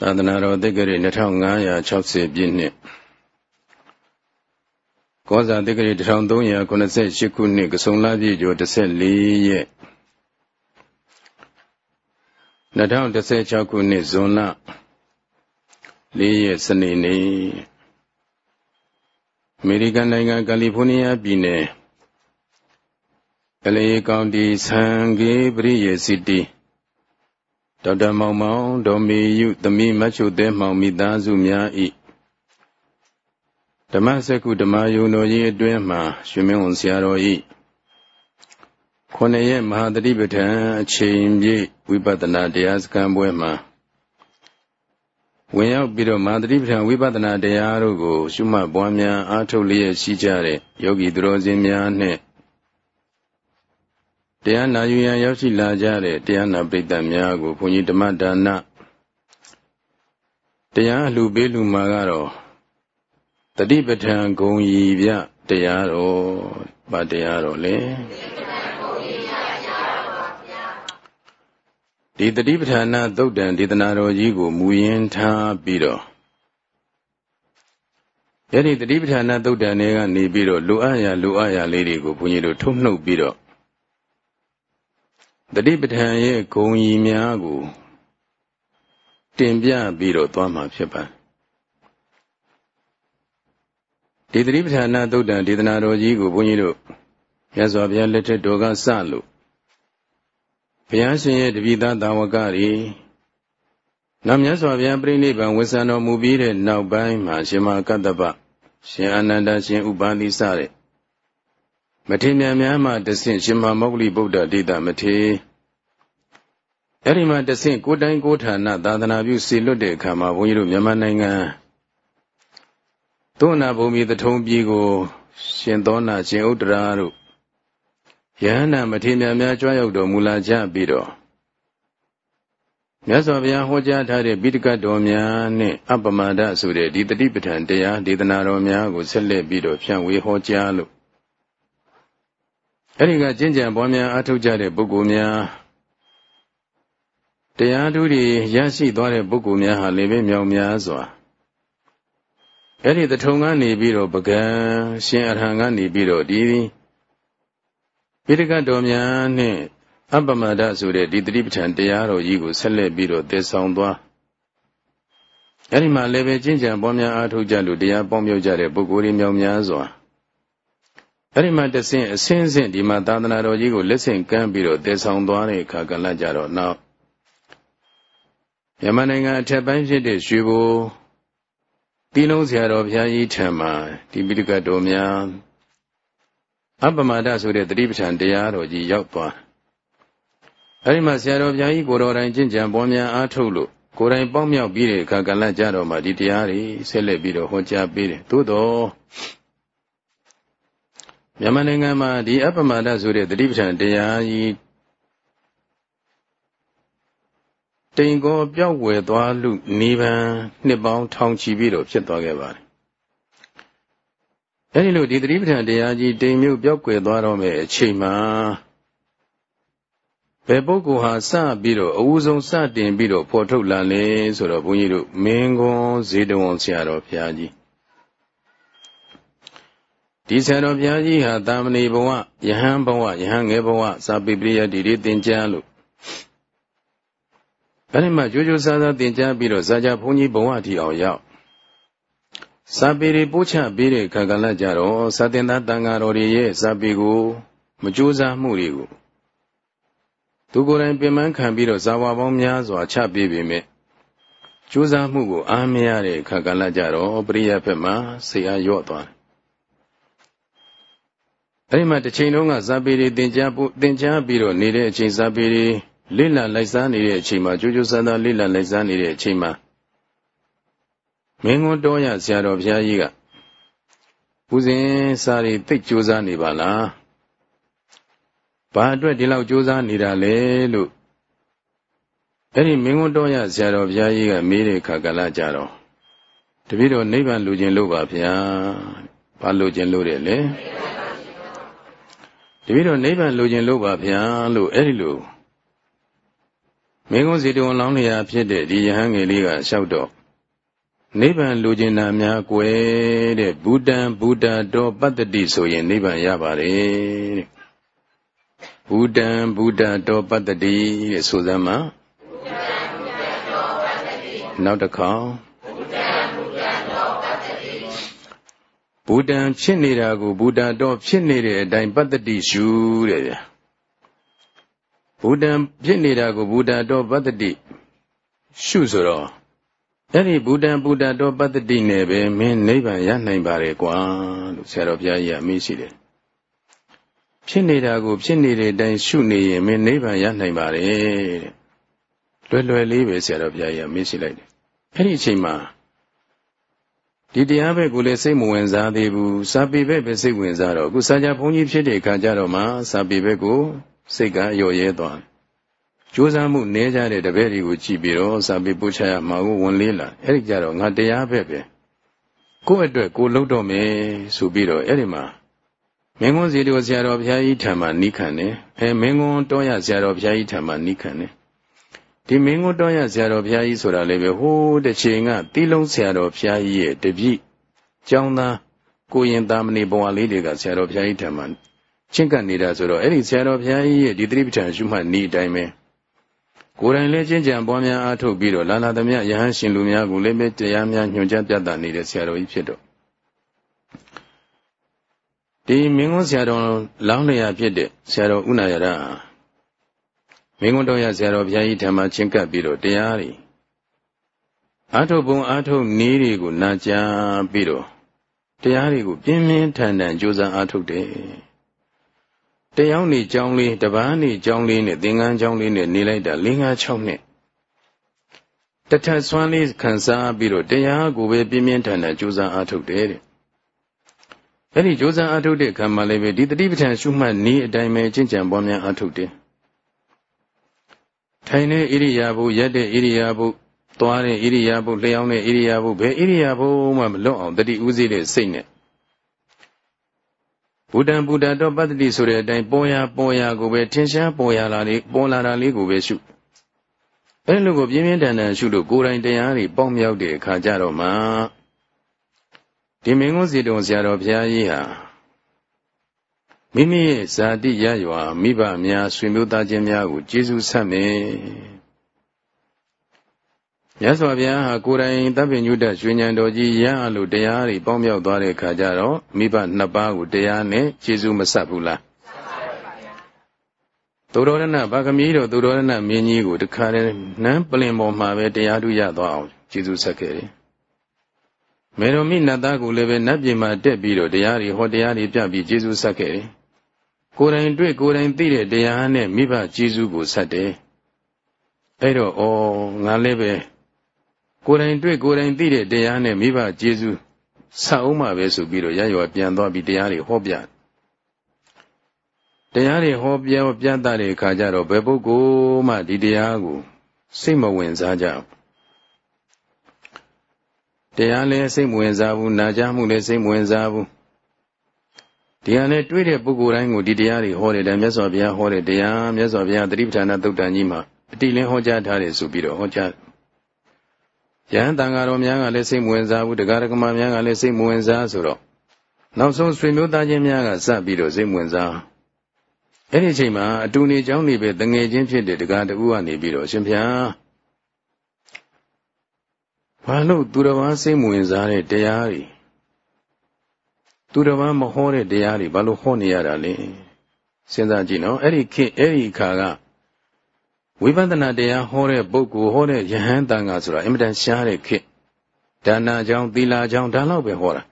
သာသနာတော်တက္ကရာ2560ပြည့်နှစ်ကောဇာတက္ကရာ1388ခုနှစ်ကဆုံလပြည့်ကျော်14ရက်2016ခုနှစ်ဇွန်လ4ရက်စနေနေ့အမေရိကန်နိုင်ငံကယ်လီဖိုးနီးယားပြည်နယ်ကလေးကောင်တီဆန်ဂေပရိယေစီတီ ဒေါက်တာမောင်မောင်ဒေါ်မေယုသမီးမချုသေးမောင်မိသားစုများဤဓမ္မစကုဓမ္မယုံတော်ကြီးအတွင်းမှာရှင်မင်းဝန်ဆရာတော်ဤခုနှစ်ရက်မဟာတတိပဋ္ဌာန်အချိန်ပြည့်ဝိပဿနာတရားစခန်းပွဲမှာဝင်ရောက်ပြီးတော့မဟာတတိပဋ္ဌာန်ဝိပဿနာတရားတို့ကို ရှုမှတ်ပွားများအားထုတ်လျက်ရှိကြတဲ့ယောဂီသူတော်စင်များနဲ့ တရားနာယူရန်ရောက်ရှိလာကြတဲ့တရားနာပိဋကများကိုဘုန်းကြီးဓမ္မဒါနတရားအလှပေးလူမှာကတော့တတိပဋ္ဌာန်ဂုံရီပြတရားတော်ဗာတရားတော်လေဒီတတိပဋ္ဌာနာသုတ်တံဒေသနာတော်ကြီးကိုမူရင်းထားပြီးတော့ယနေ့တတိပဋ္ဌာနာသုတ်တံတွေကနေပြီးတော့လူအပ်ရာလူအပ်ရာလေးတွေကိုဘုန်းကြီးတို့ထုတ်နှုတ်ပြီးတော့ တတိပဋ္ဌာန်ရဲ့ဂုံကြီးများကိုတင်ပြပြီးတော့သွားမှာဖြစ်ပါတယ်ဒီတတိပဋ္ဌာန်သုတ်တံဒေသနာတော်ကြီးကိုဘုန်းကြီးတို့မြတ်စွာဘုရားလက်ထက်တော်ကစလို့ဘုရားရှင်ရဲ့တပိသသာဝကတွေနောက်မြတ်စွာဘုရားပြိဋိဘံဝေဆံတော်မူပြီးတဲ့နောက်ပိုင်းမှာရှင်မကတ္တပရှင်အာနန္ဒရှင်ဥပါလိစတဲ့ မထေမြတ်များမှတဆင့်ရှင်မမောဂလိဗုဒ္ဓဒိတာမထေအဲ့ဒီမှာတဆင့်ကိုတိုင်းကိုဌာနသာသနာပြုစီလွတ်တဲ့အခါမှာဘုန်းကြီးတို့မြန်မာနိုင်ငံသုနာဘုံမီတထုံပြည်ကို ရှင်သောနာရှင်ဥတ္တရာတို့ယဟန္တာမထေမြတ်များကြွရောက်တော်မူလာကြပြီးတော့မြတ်စွာဘုရားဟောကြားထားတဲ့ပိဋကတ်တော်များနဲ့အပမဒဆိုတဲ့ဒီတတိပဋ္ဌာန်တရားဒေသနာတော်များကိုဆက်လက်ပြီးတော့ဖြန့်ဝေဟောကြားလို့ အဲဒီကကျင့်ကြံပွားများအထောက်ကြတဲ့ပုဂ္ဂိုလ်များတရားဓုတွေရရှိသွားတဲ့ပုဂ္ဂိုလ်များဟာလည်းပဲမြောင်များစွာအဲ့ဒီတထုံကနေပြီးတော့ပကံရှင်အရဟံကနေပြီးတော့ဒီပိဋကတ်တော်များနဲ့အပ္ပမဒဆိုတဲ့ဒီတတိပဋ္ဌာန်တရားတော်ကြီးကိုဆက်လက်ပြီးတော့တည်ဆောင်သွားအဲ့ဒီမှာလည်းပဲကျင့်ကြံပွားများအားထုတ်ကြလို့တရားပေါင်းမြောက်ကြတဲ့ပုဂ္ဂိုလ်တွေမြောင်များစွာ အဲ့ဒီမှာတဆင့်အစင်းစင်းဒီမှာသာသနာတော်ကြီးကိုလက်ဆင့်ကမ်းပြီးတော့တည်ဆောင်သွားတဲ့အခါကလည်းကြတော့နောက်မြန်မာနိုင်ငံအထက်ပိုင်းဖြစ်တဲ့ရွှေဘိုတီလုံးဆရာတော်ဘုရားကြီးထံမှာဒီပိဋကတ်တော်များအပ္ပမဒဆိုတဲ့တတိပဋ္ဌာန်တရားတော်ကြီးရောက်သွားအဲဒီမှာဆရာတော်ဘုရားကြီးကိုတော်တိုင်ကျင့်ကြံပွားများအားထုတ်လို့ကိုယ်တိုင်ပေါင်းမြောက်ပြီးတဲ့အခါကလည်းကြတော့မှဒီတရားတွေဆက်လက်ပြီးတော့ဟောကြားပေးတယ်သို့တော့ မြန်မာနိုင်ငံမှာဒီအပ္ပမဒဆိုတဲ့တတိပဋ္ဌာန်တရားကြီးတိမ်ကောပြောက်ွယ်သွားလူနေပန်နှစ်ပေါင်းထောင်ချီပြီးတော့ဖြစ်သွားခဲ့ပါတယ်။အဲဒီလိုဒီသတိပဋ္ဌာန်တရားကြီးတိမ်မြုပ်ပြောက်ွယ်သွားတော့မယ်အချိန်မှာဘယ်ပုဂ္ဂိုလ်ဟာစပြီးတော့အဝူဆုံးစတင်ပြီးတော့ဖော်ထုတ်လာလဲဆိုတော့ဘုန်းကြီးတို့မင်းကွန်းဇေတဝန်ဆရာတော်ဘုရားကြီး ဒီဆရာတော်ဘုရားကြီးဟာတာမဏေဘဝယဟန်ဘဝယဟန်ငယ်ဘဝစာပိပရိယတိတွေသင်ကြားလို့အဲဒီမှာကြိုးကြိုးစားစားသင်ကြားပြီးတော့ဇာကြဘုန်းကြီးဘဝအထိအောင်ရောက်စာပေတွေပို့ချပေးတဲ့ခါကလည်းကြတော့စာတင်သားတန်ဃာတော်တွေရဲ့စာပေကိုမကြိုးစားမှုတွေကိုသူကိုယ်တိုင်ပြင်ပန်းခံပြီးတော့ဇာဝပေါင်းများစွာချပေးပေမဲ့ကြိုးစားမှုကိုအားမရတဲ့ခါကလည်းကြတော့ပရိယတ်ဘက်မှာစိတ်အားလျော့သွားတယ် အဲဒီမှာတစ်ချိန်လုံးကဇာပေတွေသင်ကြားဖို့သင်ကြားပြီးတော့နေတဲ့အချိန်ဇာပေတွေလိလလိုက်စားနေတဲ့အချိန်မှာကြိုးကြိုးစားစားလိလလိုက်စားနေတဲ့အချိန်မှာမင်းကွန်းတော်ရဆရာတော်ဘုရားကြီးကဦးဇင်းစာရီသိကြိုးစားနေပါလားဘာအတွက်ဒီလောက်ကြိုးစားနေတာလဲလို့အဲ့ဒီမင်းကွန်းတော်ရဆရာတော်ဘုရားကြီးကမေးတဲ့အခါကလည်းကြတော့တပည့်တော်နိဗ္ဗာန်လူကျင်လို့ပါဗျာဘာလူကျင်လို့တယ်လဲ တပည့်တော်နိဗ္ဗာန်လူကျင်လို့ပါဗျာလို့အဲ့ဒီလိုမင်းကုန်းစီတုံလောင်းလျာဖြစ်တဲ့ဒီယဟန်ငယ်လေးကလျှောက်တော့နိဗ္ဗာန်လူကျင်တာများကွယ်တဲ့ဘူတံဘူတာတော်ပတ္တိဆိုရင်နိဗ္ဗာန်ရပါတယ်တဲ့ဘူတံဘူတာတော်ပတ္တိတဲ့ဆိုစမ်းမှာနောက်တစ်ခေါက် ဘူတံဖြစ်နေတာကိုဘူတာတော့ဖြစ်နေတဲ့အတိုင်းပတ္တိရှုတဲ့ဗျာဘူတံဖြစ်နေတာကိုဘူတာတော့ပတ္တိရှုဆိုတော့အဲ့ဒီဘူတံဘူတာတော့ပတ္တိနဲ့ပဲမင်းနိဗ္ဗာန်ရနိုင်ပါ रे ကွာလို့ဆရာတော်ဘုရားကြီးအမေးရှိတယ်ဖြစ်နေတာကိုဖြစ်နေတဲ့အတိုင်းရှုနေရင်မင်းနိဗ္ဗာန်ရနိုင်ပါ रे တဲ့လွယ်လွယ်လေးပဲဆရာတော်ဘုရားကြီးအမေးရှိလိုက်တယ်အဲ့ဒီအချိန်မှာ ဒီတရားဘက်ကိုလည်းစိတ်မဝင်စားသေးဘူးစာပေဘက်ပဲစိတ်ဝင်စားတော့အခုစာကြဘုန်းကြီးဖြစ်တဲ့အခါကျတော့မှစာပေဘက်ကိုစိတ်ကရော့ရဲသွားကြိုးစားမှုနည်းကြတဲ့တပည့်တွေကိုကြည့်ပြီးတော့စာပေပို့ချရမှာကိုဝင်လေးလာအဲ့ဒီကြတော့ငါတရားဘက်ပဲကိုယ့်အတွက်ကိုလှုပ်တော့မယ်ဆိုပြီးတော့အဲ့ဒီမှာမင်းကွန်းစီတော်ဆရာတော်ဘုရားကြီးထံမှာနိခံတယ်အဲမင်းကွန်းတောရဆရာတော်ဘုရားကြီးထံမှာနိခံတယ် ဒီမင်းကိုတော်ရဆရာတော်ဘုရားကြီးဆိုတာလည်းပဲဟိုးတစ်ချိန်ကတီးလုံးဆရာတော်ဘုရားကြီးရဲ့တပည့်ကျောင်းသားကိုရင်သားမဏိဘဝလေးတွေကဆရာတော်ဘုရားကြီးထံမှာချင်းကပ်နေတာဆိုတော့အဲ့ဒီဆရာတော်ဘုရားကြီးရဲ့ဒီသတိပဋ္ဌာန်ရှုမှတ်ဤအတိုင်းပဲကိုယ်တိုင်လည်းချင်းကြံပွားများအားထုတ်ပြီးတော့လာလာသမျှယဟန်ရှင်လူများကိုလည်းပဲတရားများညွှန်ကြားပြသနေတဲ့ဆရာတော်ကြီးဖြစ်တော့ဒီမင်းကုန်းဆရာတော်လောင်းလျာဖြစ်တဲ့ဆရာတော်ဥနာယရ မင်းကုန်းတော်ရဆရာတော်ဘုရားကြီးဓမ္မချင်းကပ်ပြီးတော့တရားတွေအာထုတ်ပုံအာထုတ်နည်းတွေကိုနာကြားပြီးတော့တရားတွေကိုပြင်းပြင်းထန်ထန်ကြိုးစားအာထုတ်တယ်တယောက်နေကြောင်းလေးတပန်းနေကြောင်းလေးနဲ့သင်္ကန်းကြောင်းလေးနဲ့နေလိုက်တာ၄၅6နှစ်တထဆွမ်းလေးခံစားပြီးတော့တရားကိုပဲပြင်းပြင်းထန်ထန်ကြိုးစားအားထုတ်တယ်တဲ့အဲ့ဒီကြိုးစားအားထုတ်တဲ့ခံမှလည်းပဲဒီတတိပဋ္ဌာန်ရှုမှတ်နည်းအတိုင်းပဲကျင့်ကြံပွားများအားထုတ်တယ် ထိုင်တဲ့ဣရိယာပုရက်တဲ့ဣရိယာပုသွားတဲ့ဣရိယာပုလျှောင်းတဲ့ဣရိယာပုဘယ်ဣရိယာပုမှမလွတ်အောင်တတိဥစည်းတဲ့စိတ်နဲ့ဘုဒ္ဓံဘုဒ္ဓတော်ပတ္တိဆိုတဲ့အတိုင်းပေါ်ရာပေါ်ရာကိုပဲထင်ရှားပေါ်ရာလာလေးပေါ်လာတာလေးကိုပဲရှုအဲလိုကိုပြင်းပြင်းထန်ထန်ရှုလို့ကိုယ်တိုင်တရားတွေပေါက်မြောက်တဲ့အခါကျတော့မှဒီမင်းကုန်းစီတုံဆရာတော်ဘုရားကြီးဟာ မိမိရဲ့ဇာတိရရွာမိဘများဆွေမျိုးသားချင်းများကိုကျေးဇူးဆက်မယ်မြတ်စွာဘုရားဟာကိုယ်တိုင်တပ်ပင်ညုတရွှေဉဏ်တော်ကြီးရအလို့တရားတွေပေါင်းမြောက်သွားတဲ့အခါကျတော့မိဘနှစ်ပါးကိုတရားနဲ့ကျေးဇူးမဆက်ဘူးလားသူတော်ရဏဗကမီးတော်သူတော်ရဏမင်းကြီးကိုတခါတည်းနန်းပလင်ပေါ်မှာပဲတရားထုရသွားအောင်ကျေးဇူးဆက်ခဲ့တယ်မေတော်မိနတ်သားကိုလည်းပဲနတ်ပြည်မှာတက်ပြီးတော့တရားတွေဟောတရားတွေပြပြီးကျေးဇူးဆက်ခဲ့တယ် ကိုယ်တိုင်တွေ့ကိုယ်တိုင်သိတဲ့တရားနဲ့မိဘကျေးဇူးကိုဆက်တယ်အဲ့တော့ဩငါလည်းပဲကိုယ်တိုင်တွေ့ကိုယ်တိုင်သိတဲ့တရားနဲ့မိဘကျေးဇူးဆက်အောင်မှပဲဆိုပြီးတော့ရရွယ်ပြန်သွားပြီးတရားတွေဟောပြတရားတွေဟောပြောပြတတ်တဲ့အခါကျတော့ဘယ်ပုဂ္ဂိုလ်မှဒီတရားကိုစိတ်မဝင်စားကြဘူးတရားလည်းစိတ်မဝင်စားဘူးနာကြားမှုလည်းစိတ်မဝင်စားဘူး ဒီဟာနဲ့တွေ့တဲ့ပုဂ္ဂိုလ်တိုင်းကိုဒီတရားတွေဟောတယ်တဲ့မြတ်စွာဘုရားဟောတဲ့တရားမြတ်စွာဘုရားသတိပဋ္ဌာန်သုတ်တန်ကြီးမှာအတိလင်းဟောကြားထားတယ်ဆိုပြီးတော့ဟောကြားယဟန်တန်ဃာတော်များကလည်းစိတ်မဝင်စားဘူးတရားဓမ္မများကလည်းစိတ်မဝင်စားဆိုတော့နောက်ဆုံးဆွေမျိုးသားချင်းများကစပြီးတော့စိတ်ဝင်စားအဲ့ဒီအချိန်မှာအတူနေเจ้าနေပဲတငယ်ချင်းဖြစ်တဲ့တရားတူကနေပြီးတော့ရှင်ဘုရားဘာလို့သူတော်ဘာစိတ်ဝင်စားတဲ့တရားတွေ သူတော်ဘာမဟောတဲ့တရားတွေဘာလို့ဟောနေရတာလဲစဉ်းစားကြည့်နော်အဲ့ဒီခေအဲ့ဒီအခါကဝိပဿနာတရားဟောတဲ့ပုဂ္ဂိုလ်ဟောတဲ့ယဟန်တန်ခါဆိုတာအင်မတန်ရှားတဲ့ခေဒါနာကြောင့်သီလာကြောင့်ဒါလောက်ပဲဟောတာ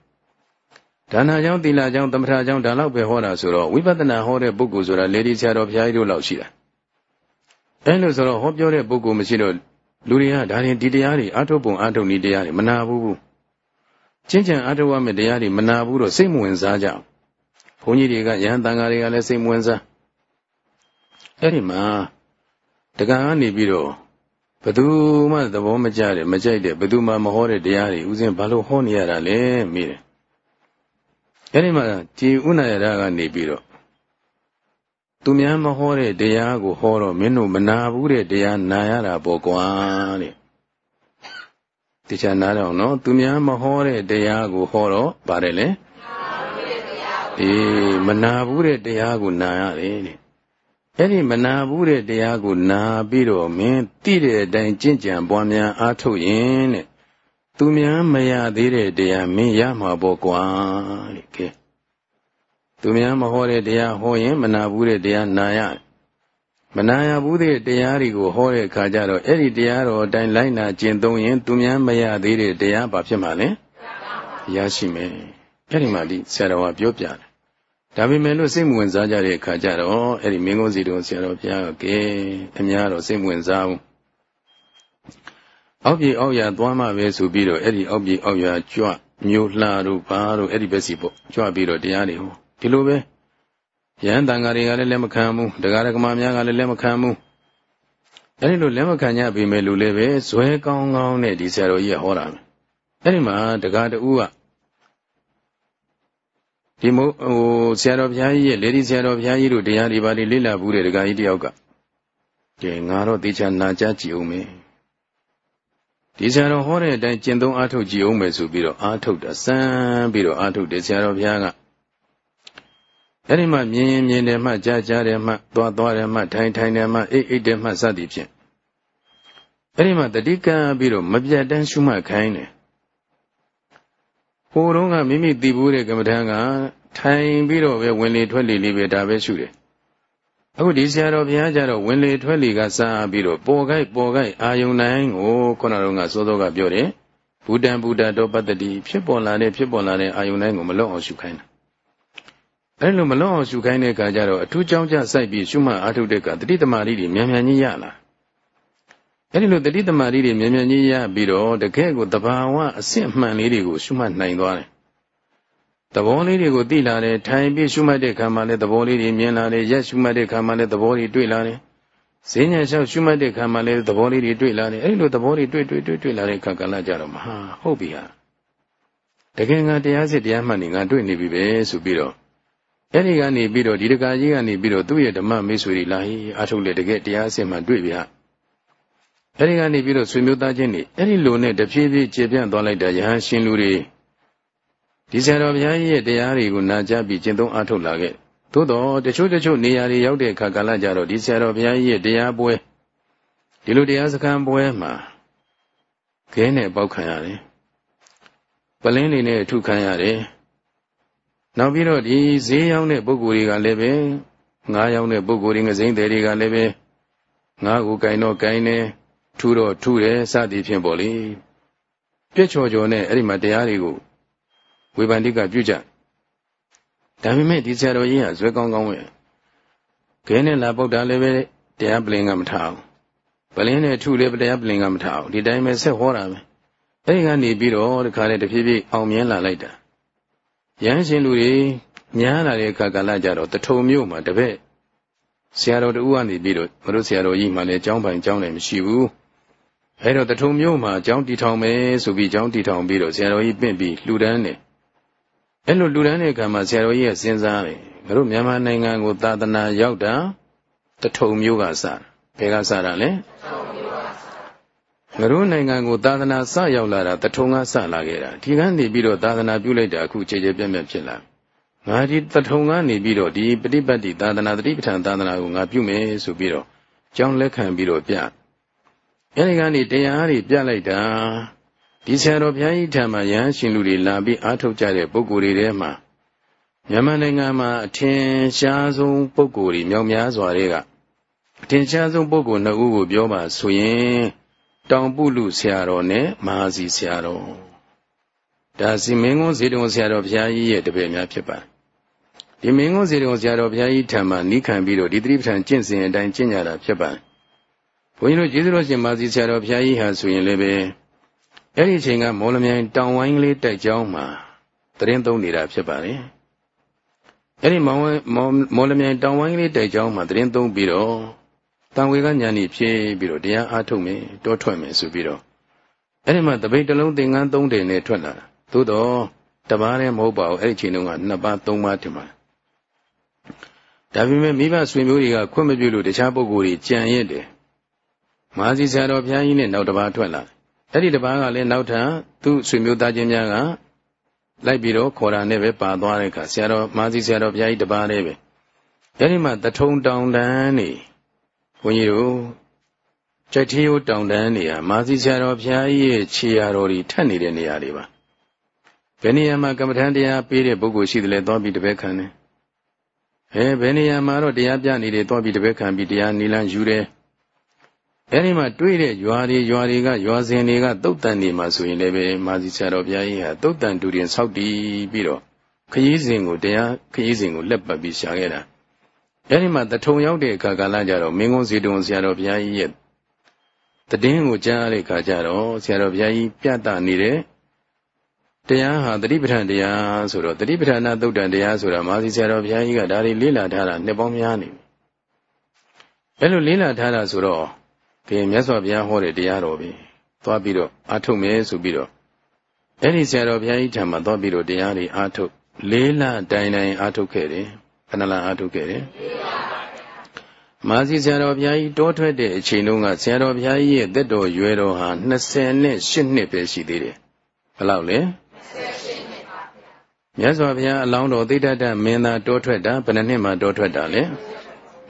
ဒါနာကြောင့်သီလာကြောင့်သမထကြောင့်ဒါလောက်ပဲဟောတာဆိုတော့ဝိပဿနာဟောတဲ့ပုဂ္ဂိုလ်ဆိုတာလေဒီဆရာတော်ဘုရားကြီးတို့လောက်ရှိတာအဲလိုဆိုတော့ဟောပြောတဲ့ပုဂ္ဂိုလ်မရှိတော့လူတွေကဒါရင်ဒီတရားတွေအထုတ်ပုံအထုတ်နည်းတရားတွေမနာဘူး ချင်းချံအထုတ်ရမယ့်တရားတွေမနာဘူးတော့စိတ်မဝင်စားကြဘုန်းကြီးတွေကယဟန်တန်ဃာတွေကလည်းစိတ်မဝင်စားအဲ့ဒီမှာတက္ကະနေပြီးတော့ဘသူမှသဘောမကျတယ်မကြိုက်တယ်ဘသူမှမဟောတဲ့တရားတွေဥစဉ်ဘာလို့ဟောနေရတာလဲမေးတယ်အဲ့ဒီမှာကြည်ဥနာယရကနေပြီးတော့သူများမဟောတဲ့တရားကိုဟောတော့မင်းတို့မနာဘူးတဲ့တရားနာရတာပေါ့ကွာတဲ့ တခြားနားတော့နော်သူများမဟောတဲ့တရားကိုဟောတော့ပါတယ်လေအေးမနာဘူးတဲ့တရားကိုနာရတယ်တဲ့အဲ့ဒီမနာဘူးတဲ့တရားကိုနာပြီးတော့မင်းသိတဲ့အတိုင်းကြင့်ကြံပွားများအားထုတ်ရင်တဲ့သူများမရသေးတဲ့တရားမင်းရမှာပေါ့ကွာတဲ့ကဲသူများမဟောတဲ့တရားဟောရင်မနာဘူးတဲ့တရားနာရ မနာရဘူးတဲ့တရားတွေကိုဟောတဲ့အခါကျတော့အဲ့ဒီတရားတော်အတိုင်းလိုက်နာကျင့်သုံးရင်သူများမရသေးတဲ့တရားဘာဖြစ်မှာလဲရရှိမယ်အဲ့ဒီမှာဒီဆရာတော်ကပြောပြတယ်ဒါပေမဲ့လို့စိတ်ဝင်စားကြတဲ့အခါကျတော့အဲ့ဒီမင်းကုန်းစီတော်ဆရာတော်ဘုရားကကဲအများတော့စိတ်ဝင်စားဘူးအောက်ပြေအောက်ရသွားမှပဲဆိုပြီးတော့အဲ့ဒီအောက်ပြေအောက်ရကြွမျိုးလှတို့ဘာတို့အဲ့ဒီဘက်စီပေါ့ကြွပြီးတော့တရားတွေဟောဒီလိုပဲ ယဟန်တန်ဃာတွေကလည်းလက်မခံဘူးတရားဓမ္မများကလည်းလက်မခံဘူးအဲ့ဒီလိုလက်မခံကြပြီမဲ့လူလည်းပဲဇွဲကောင်းကောင်းနဲ့ဒီဆရာတော်ကြီးကဟောတာအဲ့ဒီမှာတရားတူကဒီမို့ဟိုဆရာတော်ဘုရားကြီးရဲ့လေဒီဆရာတော်ဘုရားကြီးတို့တရားတွေပါလေလေ့လာဘူးတဲ့တရားကြီးတယောက်ကကဲငါတော့တေချာနာကြကြည့်အောင်မယ်ဒီဆရာတော်ဟောတဲ့အတိုင်းကျင့်သုံးအားထုတ်ကြည့်အောင်မယ်ဆိုပြီးတော့အားထုတ်တာစမ်းပြီးတော့အားထုတ်တယ်ဆရာတော်ဘုရားက အဲ့ဒီမှာမြင်ရင်မြင်တယ်မှကြားကြားတယ်မှသွားသွားတယ်မှထိုင်ထိုင်တယ်မှအိတ်အိတ်တယ်မှစသည်ဖြင့်အဲ့ဒီမှာတတိကံပြီးတော့မပြတ်တမ်းရှုမှတ်ခိုင်းတယ်ဟိုတုန်းကမိမိတည်ဘူးတဲ့ကမ္မထံကထိုင်ပြီးတော့ပဲဝင်လေထွက်လေလေးပဲဒါပဲရှုတယ်အခုဒီဆရာတော်ဘုရားကြတော့ဝင်လေထွက်လေကစားပြီးတော့ပေါ်ခိုက်ပေါ်ခိုက်အာယုန်နိုင်ကိုခုနတုန်းကစောစောကပြောတယ်ဘူတံဘူတတော်ပတ္တိဖြစ်ပေါ်လာတဲ့ဖြစ်ပေါ်လာတဲ့အာယုန်နိုင်ကိုမလွတ်အောင်ရှုခိုင်းတာ အဲလိုမလွတ်အောင်ရှုခိုင်းတဲ့အခါကျတော့အထူးကြောင့်ကြစိုက်ပြီးရှုမှတ်အားထုတ်တဲ့ကတတိတမာရီတွေမြန်မြန်ကြီးရလာအဲ့ဒီလိုတတိတမာရီတွေမြန်မြန်ကြီးရပြီးတော့တကယ်ကိုတဘာဝအစစ်အမှန်လေးတွေကိုရှုမှတ်နိုင်သွားတယ်သဘောလေးတွေကိုသိလာတယ်ထိုင်ပြီးရှုမှတ်တဲ့ခါမှလည်းသဘောလေးတွေမြင်လာတယ်ရက်ရှုမှတ်တဲ့ခါမှလည်းသဘောတွေတွေ့လာတယ်ဈဉ္ညာလျှောက်ရှုမှတ်တဲ့ခါမှလည်းသဘောလေးတွေတွေ့လာတယ်အဲ့ဒီလိုသဘောတွေတွေ့တွေ့တွေ့တွေ့လာတဲ့ခါကလည်းကြတော့မဟာဟုတ်ပြီဟာတကယ်ငါတရားစစ်တရားမှတ်နေငါတွေ့နေပြီပဲဆိုပြီးတော့ အဲ့ဒီကနေပြီးတော့ဒီတကာကြီးကနေပြီးတော့သူ့ရဲ့ဓမ္မမိတ်ဆွေတွေလာဟိအထုတ်လေတကယ်တရားစစ်မှတွေ့ပြီဟာအဲ့ဒီကနေပြီးတော့ဆွေမျိုးသားချင်းတွေအဲ့ဒီလိုနဲ့တဖြည်းဖြည်းကျေပြန့်သွားလိုက်တာယဟန်ရှင်လူတွေဒီဆရာတော်ဘုရားကြီးရဲ့တရားတွေကိုနာကြားပြီးကျင့်သုံးအားထုတ်လာခဲ့သို့တော့တချို့တချို့နေရာတွေရောက်တဲ့အခါကာလကြတော့ဒီဆရာတော်ဘုရားကြီးရဲ့တရားပွဲဒီလိုတရားစခန်းပွဲမှာခဲနဲ့ပေါက်ခံရတယ်ပလင်းတွေနဲ့ထုခံရတယ် နောက်ပြီးတော့ဒီဈေးရောက်တဲ့ပုဂ္ဂိုလ်တွေကလည်းပဲငါးရောက်တဲ့ပုဂ္ဂိုလ်တွေငစိမ့်တယ်တွေကလည်းပဲငါးကိုကင်တော့ကင်တယ်ထူတော့ထူတယ်စသည်ဖြင့်ပေါ့လေပြည့်ချော်ချော်နဲ့အဲ့ဒီမှာတရားတွေကိုဝေဖန်တိကပြုကြဒါပေမဲ့ဒီဆရာတော်ကြီးကဇွဲကောင်းကောင်းပဲခဲနဲ့လာပုတ်တာလည်းပဲတရားပလင်ကမထားအောင်ပလင်းနဲ့ထုလည်းတရားပလင်ကမထားအောင်ဒီတိုင်းပဲဆက်ဟောတာပဲအဲဒီကနေပြီးတော့ဒီခါလေးတဖြည်းဖြည်းအောင်မြင်လာလိုက်တာ ရဟန်းရှင်လူတွေများလာတဲ့အခါကလည်းကြတော့တထုံမြို့မှာတပည့်ဆရာတော်တူကနေပြီးတော့မတို့ဆရာတော်ကြီးမှလည်းကျောင်းပိုင်ကျောင်းလည်းမရှိဘူးအဲတော့တထုံမြို့မှာကျောင်းတီထောင်မယ်ဆိုပြီးကျောင်းတီထောင်ပြီးတော့ဆရာတော်ကြီးပင့်ပြီးလှူဒန်းတယ်အဲ့လိုလူတန်းတဲ့အခါမှာဆရာတော်ကြီးကစဉ်းစားတယ်ငါတို့မြန်မာနိုင်ငံကိုသာသနာရောက်တာတထုံမျိုးကစတာဘယ်ကစတာလဲ ငါတို့နိုင်ငံကိုသာသနာစရောက်လာတာတထုံကစလာခဲ့တာဒီကနေပြီးတော့သာသနာပြုလိုက်တာအခုခြေခြေပြက်ပြက်ဖြစ်လာငါဒီတထုံကနေပြီးတော့ဒီပฏิပတ်တိသာသနာတတိပဋ္ဌာန်သာသနာကိုငါပြုမယ်ဆိုပြီးတော့ကြောင်းလက်ခံပြီးတော့ပြအဲဒီကနေတရားတွေပြလိုက်တာဒီဆရာတော်ဘုရားကြီးထံမှာယဟန်ရှင်လူတွေလာပြီးအားထုတ်ကြတဲ့ပုဂ္ဂိုလ်တွေထဲမှာမြန်မာနိုင်ငံမှာအထင်ရှားဆုံးပုဂ္ဂိုလ်တွေမြောက်များစွာတွေကအထင်ရှားဆုံးပုဂ္ဂိုလ်နှစ်ဦးကိုပြောပါဆိုရင် တောင်ပုလူဆရာတော်နဲ့မဟာစီဆရာတော်ဒါစီမင်းကုန်းဇေတဝန်ဆရာတော်ဘုရားကြီးရဲ့တပည့်များဖြစ်ပါတယ်ဒီမင်းကုန်းဇေတဝန်ဆရာတော်ဘုရားကြီးထံမှာနိခံပြီးတော့ဒီတိပဋ္ဌာန်ကျင့်စဉ်အတိုင်းကျင့်ကြတာဖြစ်ပါတယ်ဘုန်းကြီးတို့ကျေးဇူးတော်ရှင်မဟာစီဆရာတော်ဘုရားကြီးဟာဆိုရင်လည်းပဲအဲ့ဒီအချိန်ကမော်လမြိုင်တောင်ဝိုင်းကလေးတိုက်ကြောင်းမှာသတင်းသုံးနေတာဖြစ်ပါလေအဲ့ဒီမော်မော်လမြိုင်တောင်ဝိုင်းကလေးတိုက်ကြောင်းမှာသတင်းသုံးပြီးတော့ တန်ဝေကညာနေဖြည့်ပြီးတော့တရားအားထုတ်မယ်တောထွက်မယ်ဆိုပြီးတော့အဲ့ဒီမှာတပိတ်တလုံးသင်္ကန်းသုံးတယ်နဲ့ထွက်လာတာသို့တော့တပားလည်းမဟုတ်ပါဘူးအဲ့ဒီချိန်တုန်းကနှစ်ပါးသုံးပါးထင်ပါဒါဒါပေမဲ့မိဘဆွေမျိုးတွေကခွင့်မပြုလို့တခြားပုဂ္ဂိုလ်တွေကြံရစ်တယ်မဟာစီဆရာတော်ဘုရားကြီးနဲ့နောက်တစ်ပါးထွက်လာအဲ့ဒီတစ်ပါးကလည်းနောက်ထပ်သူ့ဆွေမျိုးသားချင်းများကလိုက်ပြီးတော့ခေါ်တာနဲ့ပဲပါသွားတဲ့အခါဆရာတော်မဟာစီဆရာတော်ဘုရားကြီးတစ်ပါးလည်းပဲအဲ့ဒီမှာတထုံတောင်တန်းနေဘု န်းကြီးတို့ကြိုက်ထီယိုတောင်တန်းနေရမာစီဆရာတော်ဘုရားကြီးရဲ့ခြေရာတော်တွေထက်နေတဲ့နေရာတွေပါဘယ်နေရာမှာကမ္မထန်တရားပေးတဲ့ပုဂ္ဂိုလ်ရှိတယ်လဲသွားပြီးတပည့်ခံတယ်အဲဘယ်နေရာမှာတော့တရားပြနေတယ်သွားပြီးတပည့်ခံပြီးတရားနီလန်းယူတယ်အဲဒီမှာတွေ့တဲ့ရွာတွေရွာတွေကရွာစဉ်တွေကတုတ်တန်နေမှာဆိုရင်လည်းပဲမာစီဆရာတော်ဘုရားကြီးဟာတုတ်တန်တူရင်ဆောက်တည်ပြီးတော့ခရီးစဉ်ကိုတရားခရီးစဉ်ကိုလက်ပတ်ပြီးရှာခဲ့တာ အဲဒီမှာတထုံရောက်တဲ့အခါကာလကြတော့မင်းကုန်းစီတုံဆရာတော်ဘုရားကြီးရဲ့တည်င်းကိုကြားရတဲ့အခါကျတော့ဆရာတော်ဘုရားကြီးပြသနေတဲ့တရားဟာတတိပဋ္ဌာန်တရားဆိုတော့တတိပဋ္ဌာနာသုတ်တန်တရားဆိုတာမာစီဆရာတော်ဘုရားကြီးကဒါတွေလေးလာထားတာနှစ်ပေါင်းများနေပြီအဲ့လိုလေးလာထားတာဆိုတော့ကဲမြတ်စွာဘုရားဟောတဲ့တရားတော်ပဲသွားပြီးတော့အာထုတ်မယ်ဆိုပြီးတော့အဲ့ဒီဆရာတော်ဘုရားကြီးထံမှာသွားပြီးတော့တရားတွေအာထုတ်လေးလတိုင်တိုင်အာထုတ်ခဲ့တယ် ခဏလအာထုတ်ခဲ့တယ်မာစီဆရာတော်ဘုရားကြီးတောထွက်တဲ့အချိန်တုန်းကဆရာတော်ဘုရားကြီးရဲ့သက်တော်ရွယ်တော်ဟာ28နှစ်ပဲရှိသေးတယ်ဘယ်လောက်လဲမြတ်စွာဘုရားအလောင်းတော်သိတ္တတမင်းသားတောထွက်တာဘယ်နှစ်နှစ်မှတောထွက်တာလဲ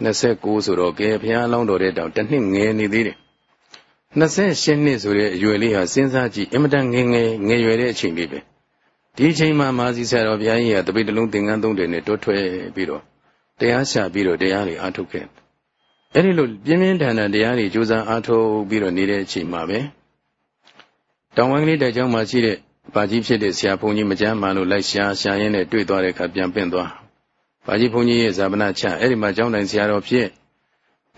29ဆိုတော့ကဲဘုရားအလောင်းတော်တဲ့တောင်တစ်နှစ်ငယ်နေသေးတယ်28နှစ်ဆိုတဲ့အရွယ်လေးဟာစဉ်းစားကြည့်အင်မတန်ငယ်ငယ်ငယ်ရွယ်တဲ့အချိန်လေးပဲ ဒီအချိန်မှာမာစီဆရာတော်ဘုရားကြီးကတပိတ်တလုံးသင်္ကန်းသုံးတယ်နဲ့တောထွက်ပြီးတော့တရားရှာပြီးတော့တရားတွေအားထုတ်ခဲ့အဲ့ဒီလိုပြင်းပြင်းထန်ထန်တရားတွေကြိုးစားအားထုတ်ပြီးတော့နေတဲ့အချိန်မှာပဲတောင်ဝမ်ကလေးတိုက်ကျောင်းမှာရှိတဲ့ဘာကြီးဖြစ်တဲ့ဆရာဘုန်းကြီးမကြမ်းမှလို့လိုက်ရှာရှာရင်းနဲ့တွေ့သွားတဲ့အခါပြန်ပင့်သွားဘာကြီးဘုန်းကြီးရဲ့ဇာပနာချအဲ့ဒီမှာကျောင်းတိုင်ဆရာတော်ဖြစ်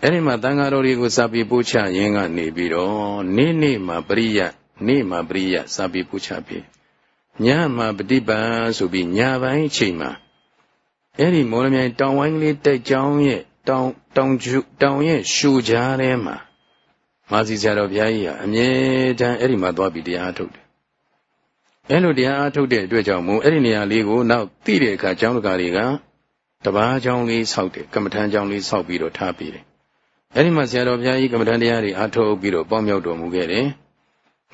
အဲ့ဒီမှာတန်ဃာတော်တွေကိုစာပေပို့ချရင်းကနေပြီးတော့နေ့နေ့မှာပရိယနေ့မှာပရိယစာပေပို့ချပြီး ညမှာပฏิပန်ဆိုပြီးညပိုင်းအချိန်မှာအဲ့ဒီမော်လမြိုင်တောင်ဝိုင်းကလေးတိုက်ကျောင်းရဲ့တောင်တောင်ကျူတောင်ရဲ့ရှူကြားထဲမှာမာစီဆရာတော်ဘုရားကြီးဟာအမြဲတမ်းအဲ့ဒီမှာသွားပြီးတရားအထုတ်တယ်။အဲ့လိုတရားအထုတ်တဲ့အတွက်ကြောင့်မို့အဲ့ဒီနေရာလေးကိုနောက်သိတဲ့အခါကျောင်းတကာတွေကတပားကျောင်းလေးဆောက်တယ်ကမ္မထမ်းကျောင်းလေးဆောက်ပြီးတော့ထားပြီးတယ်။အဲ့ဒီမှာဆရာတော်ဘုရားကြီးကမ္မထမ်းတရားတွေအထုတ်ပြီးတော့ပေါင်းမြောက်တော်မူခဲ့တယ်။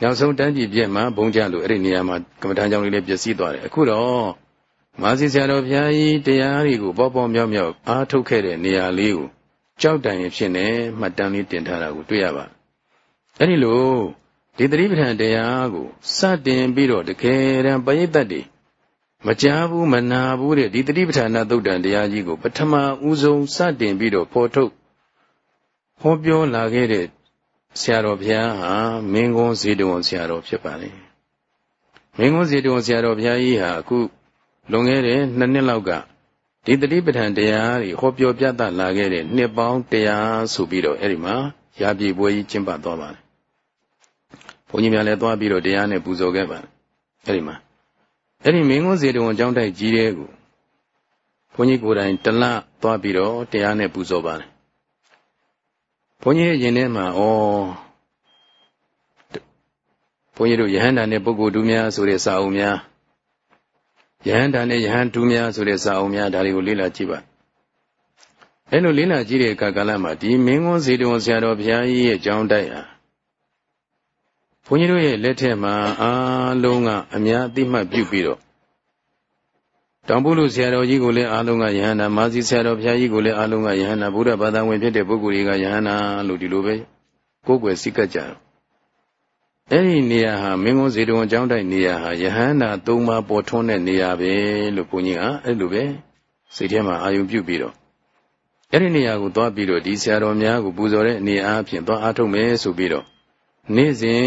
နောက်ဆုံးတန်းပြည်ပြည့်မှာဘုံကြလို့အဲ့ဒီနေရာမှာကမ္မထမ်းကျောင်းလေးလည်းပျက်စီးသွားတယ်။အခုတော့မာစီဆရာတော်ဘုရားကြီးတရားတွေကိုပေါ့ပေါ့မြောက်မြောက်အားထုတ်ခဲ့တဲ့နေရာလေးကိုကြောက်တိုင်ဖြစ်နေမှတ်တမ်းလေးတင်ထားတာကိုတွေ့ရပါအဲ့ဒီလိုဒီသတိပဋ္ဌာန်တရားကိုစတင်ပြီးတော့တကယ်တမ်းပရိသတ်တွေမကြားဘူးမနာဘူးတဲ့ဒီသတိပဋ္ဌာန်သုတ်တန်တရားကြီးကိုပထမဦးဆုံးစတင်ပြီးတော့ဖော်ထုတ်ဟောပြောလာခဲ့တဲ့ ဆရာတော်ဘုရားဟာမင်းကုန်းဇေတဝန်ဆရာတော်ဖြစ်ပါလေမင်းကုန်းဇေတဝန်ဆရာတော်ဘုရားကြီးဟာအခုလွန်ခဲ့တဲ့နှစ်နှစ်လောက်ကဒီတတိပဋ္ဌာန်တရားတွေဟောပြောပြသလာခဲ့တဲ့နှစ်ပေါင်းတရားဆိုပြီးတော့အဲ့ဒီမှာရာပြေပွဲကြီးကျင်းပသွားပါတယ်။ဘုန်းကြီးများလည်းသွားပြီးတော့တရားနဲ့ပူဇော်ခဲ့ပါတယ်။အဲ့ဒီမှာအဲ့ဒီမင်းကုန်းစေတဝန်ကျောင်းတိုက်ကြီးတဲ့ကိုဘုန်းကြီးကိုယ်တိုင်တလသွားပြီးတော့တရားနဲ့ပူဇော်ပါတယ်။ ဘုန်းကြီးရဲ့ရင်ထဲမှာဩဘုန်းကြီးတို့ယဟန္တာနဲ့ပုဂ္ဂိုလ်တူများဆိုတဲ့စာအုပ်များယဟန်တာနဲ့ယဟန်တူများဆိုတဲ့စာအုပ်များဒါတွေကိုလေ့လာကြည့်ပါအဲလိုလေ့လာကြည့်တဲ့အခါကာလမှာဒီမင်းကွန်းဇေတဝန်ဆရာတော်ဘုရားကြီးရဲ့ကြောင်းတိုက်ဟာဘုန်းကြီးတို့ရဲ့လက်ထက်မှာအားလုံးကအများအသိမှတ်ပြုပြီးတော့ တောင်ပုလူဆရာတော်ကြီးကိုလည်းအားလုံးကယဟန္တာမာစီဆရာတော်ဘုရားကြီးကိုလည်းအားလုံးကယဟန္တာဗုဒ္ဓဘာသာဝင်ဖြစ်တဲ့ပုဂ္ဂိုလ်တွေကယဟန္တာလို့ဒီလိုပဲကိုယ်ွယ်စိတ်ကကြတယ်အဲ့ဒီနေရာဟာမင်းကုန်းဇေတဝန်ကျောင်းတိုက်နေရာဟာယဟန္တာသုံးပါးပေါ်ထွန်းတဲ့နေရာပဲလို့ဘုန်းကြီးကအဲ့လိုပဲစိတ်ထဲမှာအာယုံပြုပြီးတော့အဲ့ဒီနေရာကိုသွားပြီးတော့ဒီဆရာတော်များကိုပူဇော်တဲ့အနေအားဖြင့်သွားအားထုတ်မယ်ဆိုပြီးတော့နေ့စဉ်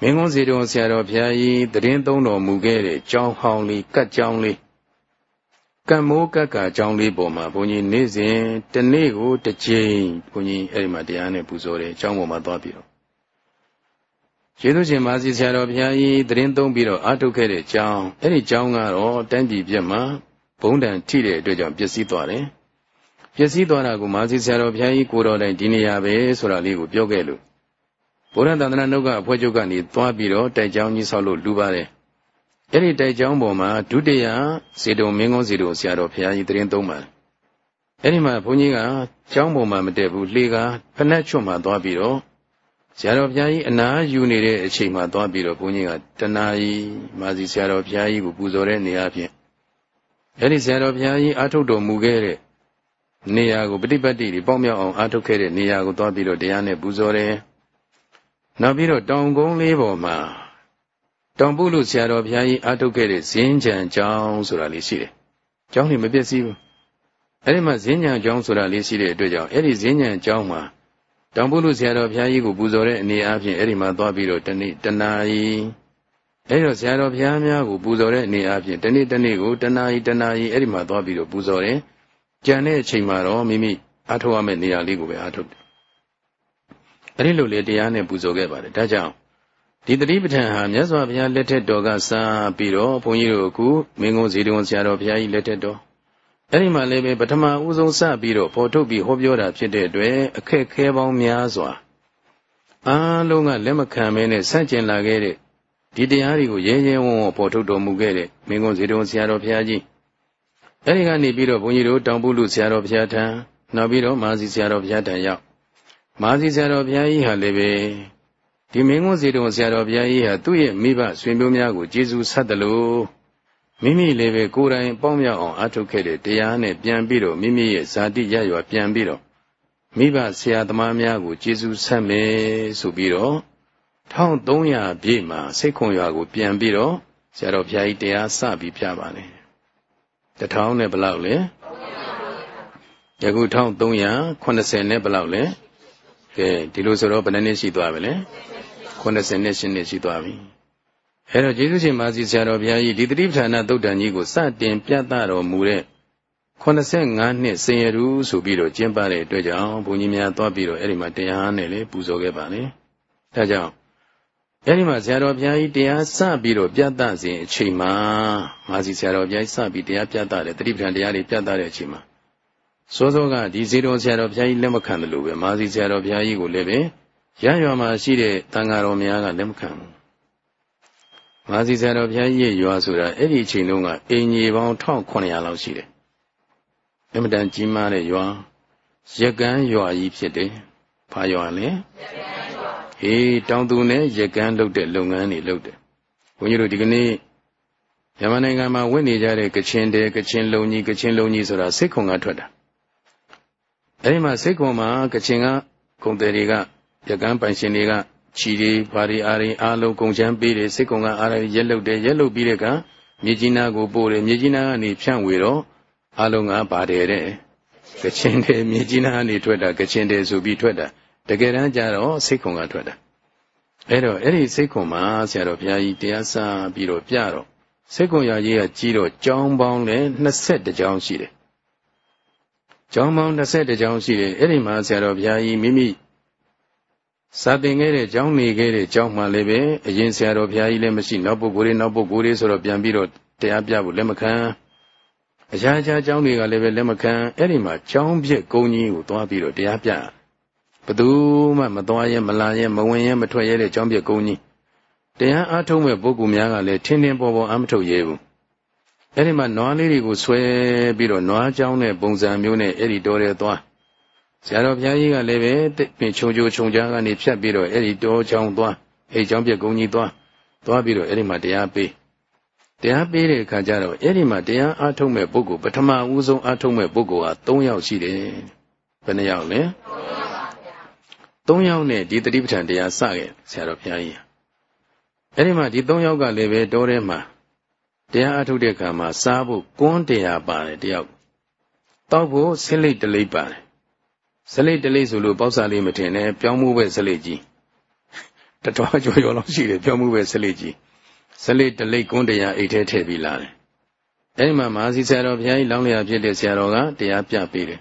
မင်းကုန်းဇေတဝန်ဆရာတော်ဘုရားကြီးတရင်သုံးတော်မူခဲ့တဲ့ကျောင်းဟောင်းလေးကတ်ကျောင်းလေးကံမိုးကက်ကကျောင်းလေးပေါ်မှာဘုန်းကြီးနေ့စဉ်တနေ့ကိုတစ်ကြိမ်ဘုန်းကြီးအဲ့ဒီမှာတရားနဲ့ပူဇော်တယ်ကျောင်းပေါ်မှာသွားပြီးတော့ကျေးဇူးရှင်မာစီဆရာတော်ဘုရားကြီးသတင်းသုံးပြီးတော့အာထုတ်ခဲ့တဲ့ကျောင်းအဲ့ဒီကျောင်းကတော့တန်းပြည်ပြက်မှာဘုံတန်ထိတဲ့အတွက်ကြောင့်ပျက်စီးသွားတယ်ပျက်စီးသွားတာကိုမာစီဆရာတော်ဘုရားကြီးကိုတော်တိုင်ဒီနေရာပဲဆိုတာလေးကိုပြောခဲ့လို့ ဘုရားသန္တနာနှုတ်ကအဖွဲ့ချုပ်ကနေသွားပြီးတော့တိုက်ကျောင်းကြီးဆောက်လို့လူပါတယ်အဲ့ဒီတိုက်ကြောင်းပေါ်မှာဒုတိယဇေတုံမင်းကုန်းဇေတုံဆရာတော်ဘုရားကြီးတရင်သုံးပါတယ်အဲ့ဒီမှာဘုန်းကြီးကကျောင်းပေါ်မှာမတက်ဘူးလှေကဖနက်ချွတ်မှသွားပြီးတော့ဆရာတော်ဘုရားကြီးအနာယူနေတဲ့အချိန်မှာသွားပြီးတော့ဘုန်းကြီးကတဏှာကြီးမာစီဆရာတော်ဘုရားကြီးကိုပူဇော်တဲ့နေရာဖြင့်အဲ့ဒီဆရာတော်ဘုရားကြီးအာထုတ်တော်မူခဲ့တဲ့နေရာကိုပฏิပတ်တိတွေပေါက်မြောက်အောင်အာထုတ်ခဲ့တဲ့နေရာကိုသွားပြီးတော့တရားနဲ့ပူဇော်တယ် နောက်ပြီးတော့တောင်ကုန်းလေးပေါ်မှာတောင်ပုလူဆရာတော်ဘုရားကြီးအာထုတ်ခဲ့တဲ့ဇင်းကြံကျောင်းဆိုတာလေးရှိတယ်။ကျောင်းလေးမပြည့်စည်ဘူး။အဲဒီမှာဇင်းကြံကျောင်းဆိုတာလေးရှိတဲ့အတွက်ကြောင့်အဲဒီဇင်းကြံကျောင်းမှာတောင်ပုလူဆရာတော်ဘုရားကြီးကိုပူဇော်တဲ့အနေအချင်းအဲဒီမှာသွားပြီးတော့တနေ့တနာရီအဲဒီတော့ဆရာတော်ဘုရားများကိုပူဇော်တဲ့အနေအချင်းတနေ့တနေ့ကိုတနာရီတနာရီအဲဒီမှာသွားပြီးတော့ပူဇော်တယ်။ကြံတဲ့အချိန်မှာတော့မိမိအားထုတ်ရမယ့်နေရာလေးကိုပဲအားထုတ်တယ်။ အဲဒီလိုလေတရားနဲ့ပူဇော်ခဲ့ပါတယ်။ဒါကြောင့်ဒီတတိပဋ္ဌာန်ဟာမြတ်စွာဘုရားလက်ထက်တော်ကစပြီးတော့ဘုန်းကြီးတို့အခုမင်းကုန်းဇေတဝန်ဆရာတော်ဘုရားကြီးလက်ထက်တော်အဲ့ဒီမှာလည်းပဲပထမဦးဆုံးစပြီးတော့ပေါ်ထုတ်ပြီးဟောပြောတာဖြစ်တဲ့အတွက်အခက်ခဲပေါင်းများစွာအားလုံးကလက်မခံမဲနဲ့ဆန့်ကျင်လာခဲ့တဲ့ဒီတရားတွေကိုရဲရဲဝံ့ဝံ့ပေါ်ထုတ်တော်မူခဲ့တဲ့မင်းကုန်းဇေတဝန်ဆရာတော်ဘုရားကြီးအဲ့ဒီကနေပြီးတော့ဘုန်းကြီးတို့တောင်ပုလူဆရာတော်ဘုရားထံနောက်ပြီးတော့မာစီဆရာတော်ဘုရားထံရောက် မာစီဆရာတော်ဘုရားကြီးဟာလည်းပဲဒီမင်းကုန်းစီတော်ဆရာတော်ဘုရားကြီးဟာသူ့ရဲ့မိဘဆွေမျိုးများကိုကျေးဇူးဆက်တယ်လို့မိမိလည်းပဲကိုယ်တိုင်ပေါင်းမြောက်အောင်အားထုတ်ခဲ့တဲ့တရားနဲ့ပြန်ပြီးတော့မိမိရဲ့ဇာတိရရွာပြန်ပြီးတော့မိဘဆရာသမားများကိုကျေးဇူးဆက်မယ်ဆိုပြီးတော့1300ပြည့်မှာစိတ်ခွန်ရွာကို ပြန်ပြီးတော့ဆရာတော်ဘုရားကြီးတရားစပြီးပြပါလေတထောင်နဲ့ဘယ်လောက်လဲယခု1380နဲ့ဘယ်လောက်လဲ ကဲဒီလိုဆိုတော့ဘယ်နှစ်ရှိသွားပြီလဲ80နှစ်ရှင်နှစ်ရှိသွားပြီအဲတော့ကျေးဇူးရှင်မာစီဆရာတော်ဘုရားကြီးဒီတိပဋ္ဌာနာသုတ်တန်ကြီးကိုစတင်ပြသတော်မူတဲ့85နှစ်စင်ရူဆိုပြီးတော့ကျင်းပတဲ့အတွက်ကြောင့်ဘုန်းကြီးများသွားပြီးတော့အဲ့ဒီမှာတရားနဲ့လေပူဇော်ခဲ့ပါလေဒါကြောင့်အဲ့ဒီမှာဆရာတော်ဘုရားကြီးတရားစပြီးတော့ပြသစဉ်အချိန်မှာမာစီဆရာတော်ဘုရားကြီးစပြီးတရားပြသတယ်တတိပဋ္ဌာန်တရားတွေပြသတဲ့အချိန်မှာ စောစောကဒီဇေတော်ဆရာတော်ဘုရားကြီးလက်မခံတယ်လို့ပဲမာစီဆရာတော်ဘုရားကြီးကိုလည်းပဲရရွာမှာရှိတဲ့တန်ဃာတော်များကလက်မခံဘူး။မာစီဆရာတော်ဘုရားကြီးရဲ့ရွာဆိုတာအဲ့ဒီအချိန်တုန်းကအင်ကြီးပေါင်း1900လောက်ရှိတယ်။အမတန်ကြီးမားတဲ့ရွာရကန်းရွာကြီးဖြစ်တယ်။ဘာရွာလဲ။ရကန်းရွာ။ဟေးတောင်သူနဲ့ရကန်းလုပ်တဲ့လုပ်ငန်းတွေလုပ်တယ်။ဘုန်းကြီးတို့ဒီကနေ့မြန်မာနိုင်ငံမှာဝင်နေကြတဲ့ကချင်တဲကချင်လုံကြီးကချင်လုံကြီးဆိုတာစိတ်ခုံကထွက်တာ။ အဲဒီမှာစိတ်ခုံမှာကချင်ကဂုံတယ်တွေကရကန်းပိုင်ရှင်တွေကခြီတွေဘာတွေအားတွေအားလုံးကုန်ချမ်းပေးတယ်စိတ်ကုံကအားတွေရက်လုတ်တယ်ရက်လုတ်ပြီးတဲ့ကမြေကြီးနာကိုပို့တယ်မြေကြီးနာကနေဖြန့်ဝေတော့အားလုံးကပါတယ်တဲ့ကချင်တယ်မြေကြီးနာကနေထွက်တာကချင်တယ်ဆိုပြီးထွက်တာတကယ်တမ်းကျတော့စိတ်ကုံကထွက်တာအဲ့တော့အဲ့ဒီစိတ်ကုံမှာဆရာတော်ဘုရားကြီးတရားစာပြီးတော့ပြတော့စိတ်ကုံရာကြီးကကြီးတော့ကြောင်းပေါင်းလည်း22ကြောင်းရှိတယ် ကျောင်းပေါင်း22ကျောင်းရှိတယ်အဲ့ဒီမှာဆရာတော်ဘုရားကြီးမိမိစာသင်ခဲ့တဲ့ကျောင်းနေခဲ့တဲ့ကျောင်းမှလည်းပဲအရင်ဆရာတော်ဘုရားကြီးလည်းမရှိနောက်ပုဂ္ဂိုလ်တွေနောက်ပုဂ္ဂိုလ်တွေဆိုတော့ပြန်ပြီးတော့တရားပြဖို့လက်မခံအခြားခြားကျောင်းတွေကလည်းပဲလက်မခံအဲ့ဒီမှာကျောင်းပြက်ကုန်းကြီးကိုသွားပြီးတော့တရားပြဘသူမှမသွားရဲမလာရဲမဝင်ရဲမထွက်ရဲတဲ့ကျောင်းပြက်ကုန်းကြီးတရားအားထုတ်မဲ့ပုဂ္ဂိုလ်များကလည်းထင်းထင်းပေါ်ပေါ်အားမထုတ်ရဲဘူး အဲ့ဒီမှာနွားလေးတွေကိုဆွဲပြီးတော့နွားကျောင်းတဲ့ပုံစံမျိုးနဲ့အဲ့ဒီတော်ရဲသွားဆရာတော်ဘုရားကြီးကလည်းပဲပင်ချုံချိုချုံကြားကနေဖြတ်ပြီးတော့အဲ့ဒီတောချောင်းသွားအဲ့ချောင်းပြက်ကုန်းကြီးသွားသွားပြီးတော့အဲ့ဒီမှာတရားပေးတရားပေးတဲ့အခါကျတော့အဲ့ဒီမှာတရားအားထုတ်မဲ့ပုဂ္ဂိုလ်ပထမဦးဆုံးအားထုတ်မဲ့ပုဂ္ဂိုလ်ဟာ၃ယောက်ရှိတယ်ဘယ်နှယောက်လဲ၃ယောက်နဲ့ဒီတတိပဋ္ဌာန်တရားစခဲ့ဆရာတော်ဘုရားကြီးအဲ့ဒီမှာဒီ၃ယောက်ကလည်းပဲတောထဲမှာ တရားအားထုတ်တဲ့အခါမှာစားဖို့ကွန်းတရားပါတယ်တယောက်တောက်ဖို့ဆင်းလိတ်တလိပ်ပါတယ်ဇလိတ်တလိတ်ဆိုလို့ပေါက်စာလေးမထင်နဲ့ပြောင်းမှုပဲဇလိတ်ကြီးတတော်ကျော်ကျော်လောက်ရှိတယ်ပြောင်းမှုပဲဇလိတ်ကြီးဇလိတ်တလိတ်ကွန်းတရားအိတ်ထဲထည့်ပြီးလာတယ်အဲဒီမှာမဟာစီဆရာတော်ဘုရားကြီးလောင်းလျာဖြစ်တဲ့ဆရာတော်ကတရားပြပေးတယ်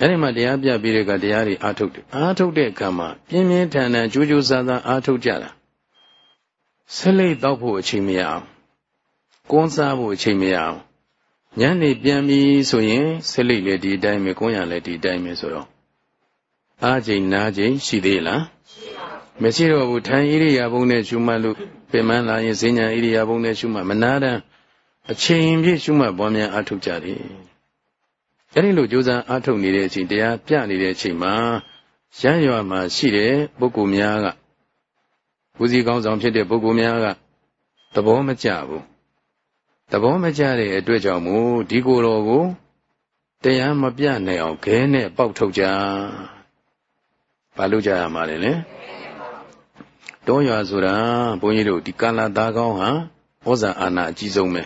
အဲဒီမှာတရားပြပေးတဲ့ကတရားတွေအားထုတ်တယ်အားထုတ်တဲ့အခါမှာပြင်းပြင်းထန်ထန်ကြိုးကြိုးစားစားအားထုတ်ကြတာဇလိတ်တောက်ဖို့အချိန်မရအောင် ကွန်းစားဖို့အချိန်မရအောင်ညနေပြန်ပြီဆိုရင်ဆလိတ်လည်းဒီအတိုင်းပဲကိုယ်ရလည်းဒီအတိုင်းပဲဆိုတော့အားချိန်နားချိန်ရှိသေးလားရှိပါဘူးမရှိတော့ဘူးထိုင်ဣရိယာပုနဲ့ရှုမှတ်လို့ပြင်မှန်းလာရင်ဈဉ္ညာဣရိယာပုနဲ့ရှုမှတ်မနာတမ်းအချိန်ပြည့်ရှုမှတ်ပွားများအားထုတ်ကြတယ်အဲဒီလိုကြိုးစားအားထုတ်နေတဲ့အချိန်တရားပြနေတဲ့အချိန်မှာရရွာမှာရှိတဲ့ပုဂ္ဂိုလ်များကဦးစီးကောင်းဆောင်ဖြစ်တဲ့ပုဂ္ဂိုလ်များကသဘောမကျဘူး သဘောမကျတဲ့အတွက်ကြောင့်မို့ဒီကိုယ်တော်ကိုတရားမပြနိုင်အောင်ခဲနဲ့ပေါက်ထုတ်ကြဘာလို့ကြရမှာလဲလဲတောရွာဆိုတာဘုန်းကြီးတို့ဒီကာလသားကောင်းဟာဩဇာအာဏာအကြီးဆုံးပဲ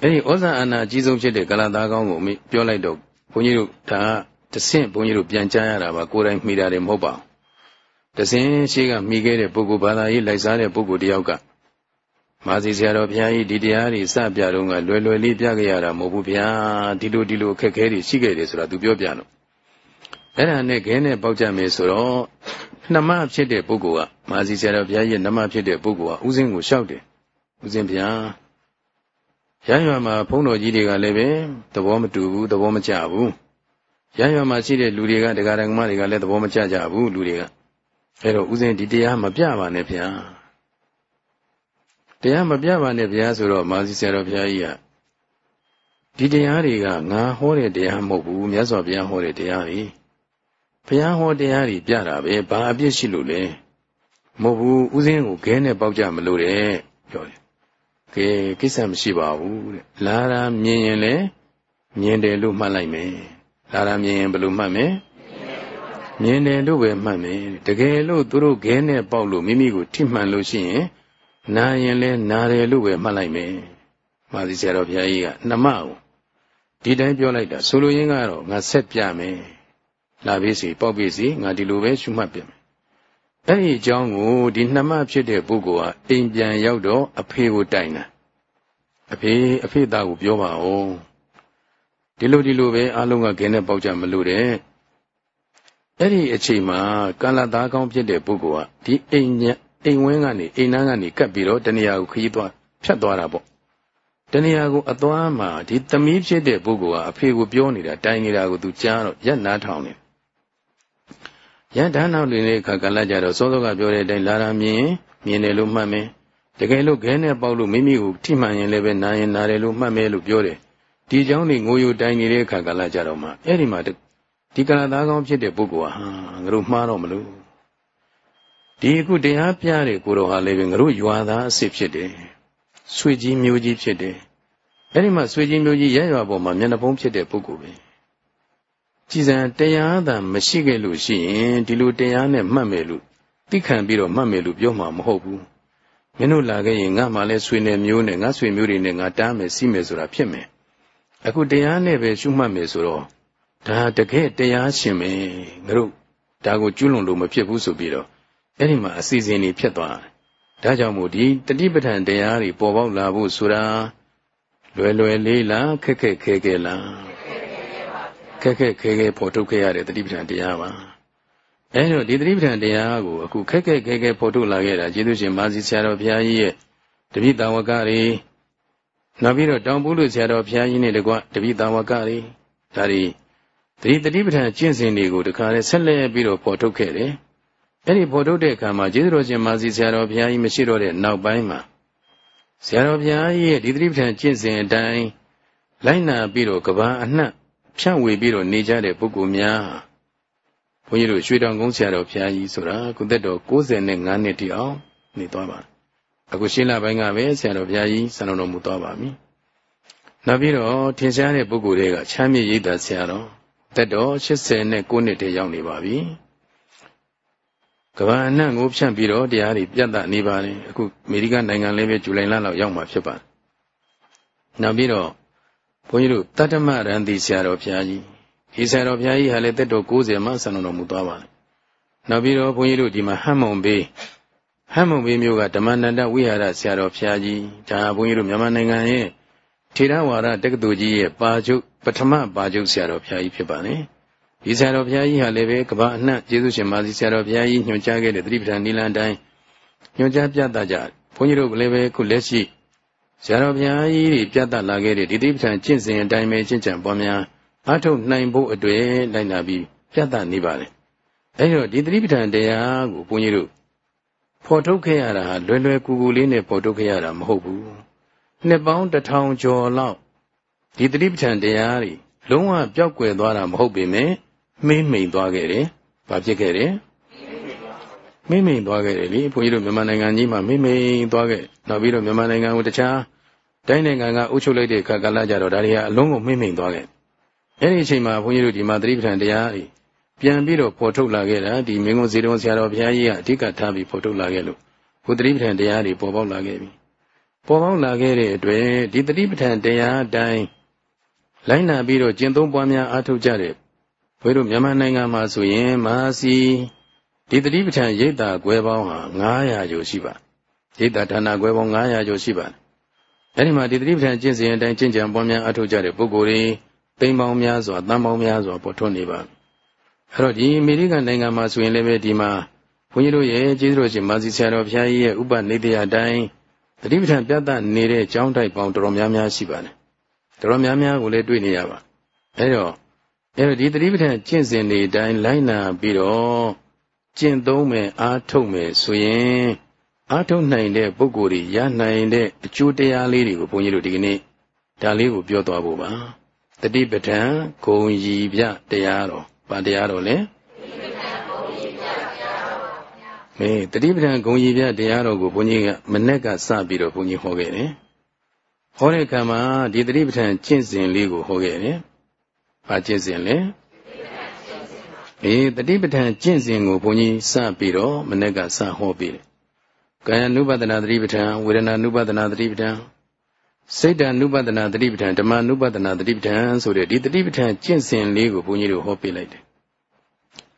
အဲဒီဩဇာအာဏာအကြီးဆုံးဖြစ်တဲ့ကာလသားကောင်းကိုပြောလိုက်တော့ဘုန်းကြီးတို့ဒါတဆင့်ဘုန်းကြီးတို့ပြန်ကြားရတာပါကိုယ်တိုင်မိတာတယ်မဟုတ်ပါဘူးတဆင့်ရှိကမိခဲ့တဲ့ပုဂ္ဂိုလ်ဘာသာရေးလိုက်စားတဲ့ပုဂ္ဂိုလ်တယောက်က မာစီဆရာတော်ဘုရားကြီးဒီတရားတွေစပြတော့ကလွယ်လွယ်လေးပြခဲ့ရတာမဟုတ်ဘူးဗျာဒီလိုဒီလိုအခက်ခဲတွေရှိခဲ့တယ်ဆိုတာသူပြောပြတော့အဲ့ဒါနဲ့ခဲနဲ့ပေါက်ကြမယ်ဆိုတော့နှမဖြစ်တဲ့ပုဂ္ဂိုလ်ကမာစီဆရာတော်ဘုရားကြီးနှမဖြစ်တဲ့ပုဂ္ဂိုလ်ကဥစဉ်ကိုလျှောက်တယ်ဥစဉ်ဗျာရရွာမှာဘုန်းတော်ကြီးတွေကလည်းပဲသဘောမတူဘူးသဘောမကျဘူးရရွာမှာရှိတဲ့လူတွေကတရားဓမ္မတွေကလည်းသဘောမကျကြဘူးလူတွေကအဲ့တော့ဥစဉ်ဒီတရားမပြပါနဲ့ဗျာ တရားမပြပါနဲ့ဗျာဆိုတော့မာစီဆရာတော်ဘုရားကြီးကဒီတရားတွေကငါဟောတဲ့တရားမဟုတ်ဘူးမြတ်စွာဘုရားဟောတဲ့တရားတွေဘုရားဟောတရားတွေပြတာပဲဘာအပြစ်ရှိလို့လဲမဟုတ်ဘူးဥစဉ်ကိုခဲနဲ့ပေါက်ကြမလို့တဲ့ပြောတယ်ကဲကိစ္စမရှိပါဘူးတဲ့လာတာမြင်ရင်လည်းမြင်တယ်လို့မှတ်လိုက်မယ်လာတာမြင်ရင်ဘယ်လိုမှတ်မလဲမြင်တယ်လို့ပဲမှတ်မယ်တကယ်လို့သူတို့ခဲနဲ့ပေါက်လို့မိမိကိုထိမှန်လို့ရှိရင် နာရင်လဲနာတယ်လို့ပဲမှတ်လိုက်မယ်မာသီဆရာတော်ဘုရားကြီးကနှမကိုဒီတိုင်းပြောလိုက်တာဆိုလိုရင်းကတော့ငါဆက်ပြမယ်လာပြီစီပေါက်ပြီစီငါဒီလိုပဲရှုမှတ်ပြမယ်အဲ့ဒီအကြောင်းကိုဒီနှမဖြစ်တဲ့ပုဂ္ဂိုလ်ဟာအိမ်ပြန်ရောက်တော့အဖေကိုတိုင်တာအဖေအဖေသားကိုပြောပါဦးဒီလိုဒီလိုပဲအလုံးကခင်းနဲ့ပေါက်ကြမလို့တဲ့အဲ့ဒီအချိန်မှာကာလသားကောင်းဖြစ်တဲ့ပုဂ္ဂိုလ်ကဒီအိမ်ည အိမ်ဝင်းကနေအိမ်နားကနေကပ်ပြီးတော့တဏှာကိုခရီးသွားဖြတ်သွားတာပေါ့တဏှာကိုအသွားမှာဒီသမီးဖြစ်တဲ့ပုဂ္ဂိုလ်ကအဖေကိုပြောနေတာတိုင်နေတာကိုသူကြားတော့ရက်နားထောင်နေရန်ဓာနောက်နေတဲ့အခါကလည်းကြတော့စောစောကပြောတဲ့အတိုင်းလာတာမြင်မြင်တယ်လို့မှတ်မယ်တကယ်လို့ခဲနဲ့ပေါက်လို့မိမိကိုထိမှန်ရင်လည်းပဲနာရင်နာတယ်လို့မှတ်မယ်လို့ပြောတယ်ဒီเจ้าနေငိုယိုတိုင်နေတဲ့အခါကလည်းကြတော့မှအဲ့ဒီမှာဒီကလာသားကောင်းဖြစ်တဲ့ပုဂ္ဂိုလ်ဟာငါတို့မှားတော့မလို့ ဒီအခုတရားပြတဲ့ကိုတော်ဟာလည်းပဲငါတို့ယွာသားအစ်စ်ဖြစ်တယ်ဆွေကြီးမျိုးကြီးဖြစ်တယ်အဲ့ဒီမှာဆွေကြီးမျိုးကြီးရရွာပေါ်မှာမျက်နှာဖုံးဖြစ်တဲ့ပုဂ္ဂိုလ်ပဲကြည်စံတရားသာမရှိခဲ့လို့ရှိရင်ဒီလိုတရားနဲ့မှတ်မယ်လို့သိခံပြီးတော့မှတ်မယ်လို့ပြောမှာမဟုတ်ဘူးမင်းတို့လာခဲ့ရင်ငါမှလည်းဆွေနယ်မျိုးနဲ့ငါဆွေမျိုးတွေနဲ့ငါတားမယ်စီးမယ်ဆိုတာဖြစ်မယ်အခုတရားနဲ့ပဲရှုမှတ်မယ်ဆိုတော့ဒါတကယ်တရားရှင်ပဲငါတို့ဒါကိုကျွလွန်လို့မဖြစ်ဘူးဆိုပြီးတော့ အဲ့ဒီမှာအစီအစဉ်တွေဖြစ်သွားတယ်ဒါကြောင့်မို့ဒီတတိပဋ္ဌာန်တရားတွေပေါ်ပေါက်လာဖို့ဆိုတာလွယ်လွယ်လေးလားခက်ခက်ခဲခဲလားခက်ခက်ခဲခဲပေါ်ထုတ်ခဲ့ရတဲ့တတိပဋ္ဌာန်တရားပါအဲဒါဒီတတိပဋ္ဌာန်တရားကိုအခုခက်ခက်ခဲခဲပေါ်ထုတ်လာခဲ့တာကျေးဇူးရှင်မာစီဆရာတော်ဘုရားကြီးရဲ့တပိတာဝကတွေနောက်ပြီးတော့တောင်ပုလူဆရာတော်ဘုရားကြီးနဲ့တကွတပိတာဝကတွေဒါတွေဒီတတိပဋ္ဌာန်ကျင့်စဉ်တွေကိုတခါလဲဆက်လက်ပြီးတော့ပေါ်ထုတ်ခဲ့တယ် အဲ့ဒီပေါ်ထုတ်တဲ့အခါမှာကျေးဇူးတော်ရှင်မာစီဆရာတော်ဘုရားကြီးမရှိတော့တဲ့နောက်ပိုင်းမှာဆရာတော်ဘုရားကြီးရဲ့ဒီတိပဋ္ဌာန်ကျင့်စဉ်အတိုင်းလိုက်နာပြီးတော့ကဘာအနှံ့ဖြန့်ဝေပြီးတော့နေကြတဲ့ပုဂ္ဂိုလ်များဘုန်းကြီးတို့ရွှေတောင်ကုန်းဆရာတော်ဘုရားကြီးဆိုတာကုသက်တော်65နှစ်တည်းအောင်နေသွားပါအခုရှင်းလာပိုင်းကပဲဆရာတော်ဘုရားကြီးဆန္ဒတော်မူသွားပါပြီနောက်ပြီးတော့ထင်ရှားတဲ့ပုဂ္ဂိုလ်တွေကချမ်းမြေ့ရိပ်သာဆရာတော်သက်တော်89နှစ်တည်းရောက်နေပါပြီ ကဘာအနှံ့ကိုဖြန့်ပြီးတော့တရားတွေပြတ်တာနေပါလေအခုအမေရိကန်နိုင်ငံလည်းပဲဇူလိုင်လလောက်ရောက်မှာဖြစ်ပါတယ်နောက်ပြီးတော့ဘုန်းကြီးတို့တတ္တမရန်တိဆရာတော်ဘုရားကြီးဒီဆရာတော်ဘုရားကြီးဟာလည်းတက်တော်90မှဆံတော်မူသွားပါတယ်နောက်ပြီးတော့ဘုန်းကြီးတို့ဒီမှာဟမ်မုံဘေးဟမ်မုံဘေးမျိုးကဓမ္မနန္ဒဝိဟာရဆရာတော်ဘုရားကြီးဒါဘုန်းကြီးတို့မြန်မာနိုင်ငံရဲ့ထေရဝါဒတက္ကသိုလ်ကြီးရဲ့ပါချုပ်ပထမပါချုပ်ဆရာတော်ဘုရားကြီးဖြစ်ပါတယ် ဒီဆရာတော်ဘုရားကြီးဟာလည်းပဲကဘာအနှံ့ကျေးဇူးရှင်မာစီဆရာတော်ဘုရားကြီးညွှန်ကြားခဲ့တဲ့သတိပဋ္ဌာန်နိလန်တိုင်းညွှန်ကြားပြသကြဘုန်းကြီးတို့လည်းပဲခုလက်ရှိဆရာတော်ဘုရားကြီးတွေပြသလာခဲ့တဲ့ဒီသတိပဋ္ဌာန်ကျင့်စဉ်အတိုင်းပဲကျင့်ကြံပွားများအားထုတ်နိုင်ဖို့အတွက်လိုက်နာပြီးပြသနေပါတယ်အဲဒီတော့ဒီသတိပဋ္ဌာန်တရားကိုဘုန်းကြီးတို့ဖော်ထုတ်ခဲ့ရတာလွယ်လွယ်ကူကူလေးနဲ့ဖော်ထုတ်ခဲ့ရတာမဟုတ်ဘူးနှစ်ပေါင်းတစ်ထောင်ကျော်လောက်ဒီသတိပဋ္ဌာန်တရားတွေလုံးဝပျောက်ကွယ်သွားတာမဟုတ်ပေမဲ့ မှိမ့်မိန်သွားခဲ့တယ်။ဘာဖြစ်ခဲ့တယ်။မှိမ့်မိန်သွားခဲ့တယ်လေဘုန်းကြီးတို့မြန်မာနိုင်ငံကြီးမှာမှိမ့်မိန်သွားခဲ့နောက်ပြီးတော့မြန်မာနိုင်ငံကိုတခြားတိုင်းနိုင်ငံကအုပ်ချုပ်လိုက်တဲ့အခါကလည်းကြတော့ဒါတွေကအလုံးကိုမှိမ့်မိန်သွားခဲ့။အဲဒီအချိန်မှာဘုန်းကြီးတို့ဒီမှာသတိပဋ္ဌာန်တရားတွေပြန်ပြီးတော့ပေါ်ထုတ်လာခဲ့တာဒီမင်းကုန်းစီတော်ဆရာတော်ဘုရားကြီးကအဓိကထားပြီးပေါ်ထုတ်လာခဲ့လို့ဘုသတိပဋ္ဌာန်တရားတွေပေါ်ပေါက်လာခဲ့ပြီပေါ်ပေါက်လာခဲ့တဲ့အတွက်ဒီသတိပဋ္ဌာန်တရားအတိုင်းလိုင်းနာပြီးတော့ကျင့်သုံးပွားများအားထုတ်ကြတဲ့ ဘုရားတို့မြန်မာနိုင်ငံမှာဆိုရင်မဟာစီဒီသတိပဋ္ဌာန်ရိပ်တာကွဲပေါင်းဟာ900ကျော်ရှိပါရိပ်တာဌာနကွဲပေါင်း900ကျော်ရှိပါတယ်အဲဒီမှာဒီသတိပဋ္ဌာန်ကျင့်စဉ်အတိုင်းကျင့်ကြံပွားများအားထုတ်ကြတဲ့ပုဂ္ဂိုလ်တွေသိမ့်ပေါင်းများစွာတန်ပေါင်းများစွာပေါ်ထွန်းနေပါအဲ့တော့ဒီအမေရိကန်နိုင်ငံမှာဆိုရင်လည်းပဲဒီမှာဘုန်းကြီးတို့ရဲ့ကျေးဇူးတော်ရှင်မာစီဆရာတော်ဘုရားကြီးရဲ့ဥပနိဒေယအတိုင်းတတိပဋ္ဌာန်ပြတ်နေတဲ့ကျောင်းတိုက်ပေါင်းတော်တော်များများရှိပါတယ်တော်တော်များများကိုလည်းတွေ့နေရပါအဲ့တော့ အဲ့တော့ဒီတတိပဋ္ဌာန်ကျင့်စဉ်တွေအတိုင်းလိုက်နာပြီးတော့ကျင့်သုံးမယ်အားထုတ်မယ်ဆိုရင်အားထုတ်နိုင်တဲ့ပုဂ္ဂိုလ်တွေရနိုင်တဲ့အကျိုးတရားလေးတွေကိုဘုန်းကြီးတို့ဒီကနေ့ဒါလေးကိုပြောသွားဖို့ပါတတိပဋ္ဌာန်ဂုံရီပြတရားတော်ဗာတရားတော်လဲမေတတိပဋ္ဌာန်ဂုံကြီးပြတရားတော်ကိုဘုန်းကြီးကမနေ့ကစပြီးတော့ဘုန်းကြီးဟောခဲ့တယ်။ဟောတဲ့အခါမှာဒီတတိပဋ္ဌာန်ကျင့်စဉ်လေးကိုဟောခဲ့တယ်။ ဘာကျင့်စဉ်လဲ။အေးတတိပဋ္ဌာန်ကျင့်စဉ်ကိုဘုန်းကြီးစပြီးတော့မနေ့ကစဟောပြီးတယ်။ကာယ ानु ပဒနာတတိပဋ္ဌာန်ဝေဒနာ ानु ပဒနာတတိပဋ္ဌာန်စိတ်တ ानु ပဒနာတတိပဋ္ဌာန်ဓမ္မ ानु ပဒနာတတိပဋ္ဌာန်ဆိုတဲ့ဒီတတိပဋ္ဌာန်ကျင့်စဉ်လေးကိုဘုန်းကြီးတို့ဟောပြလိုက်တယ်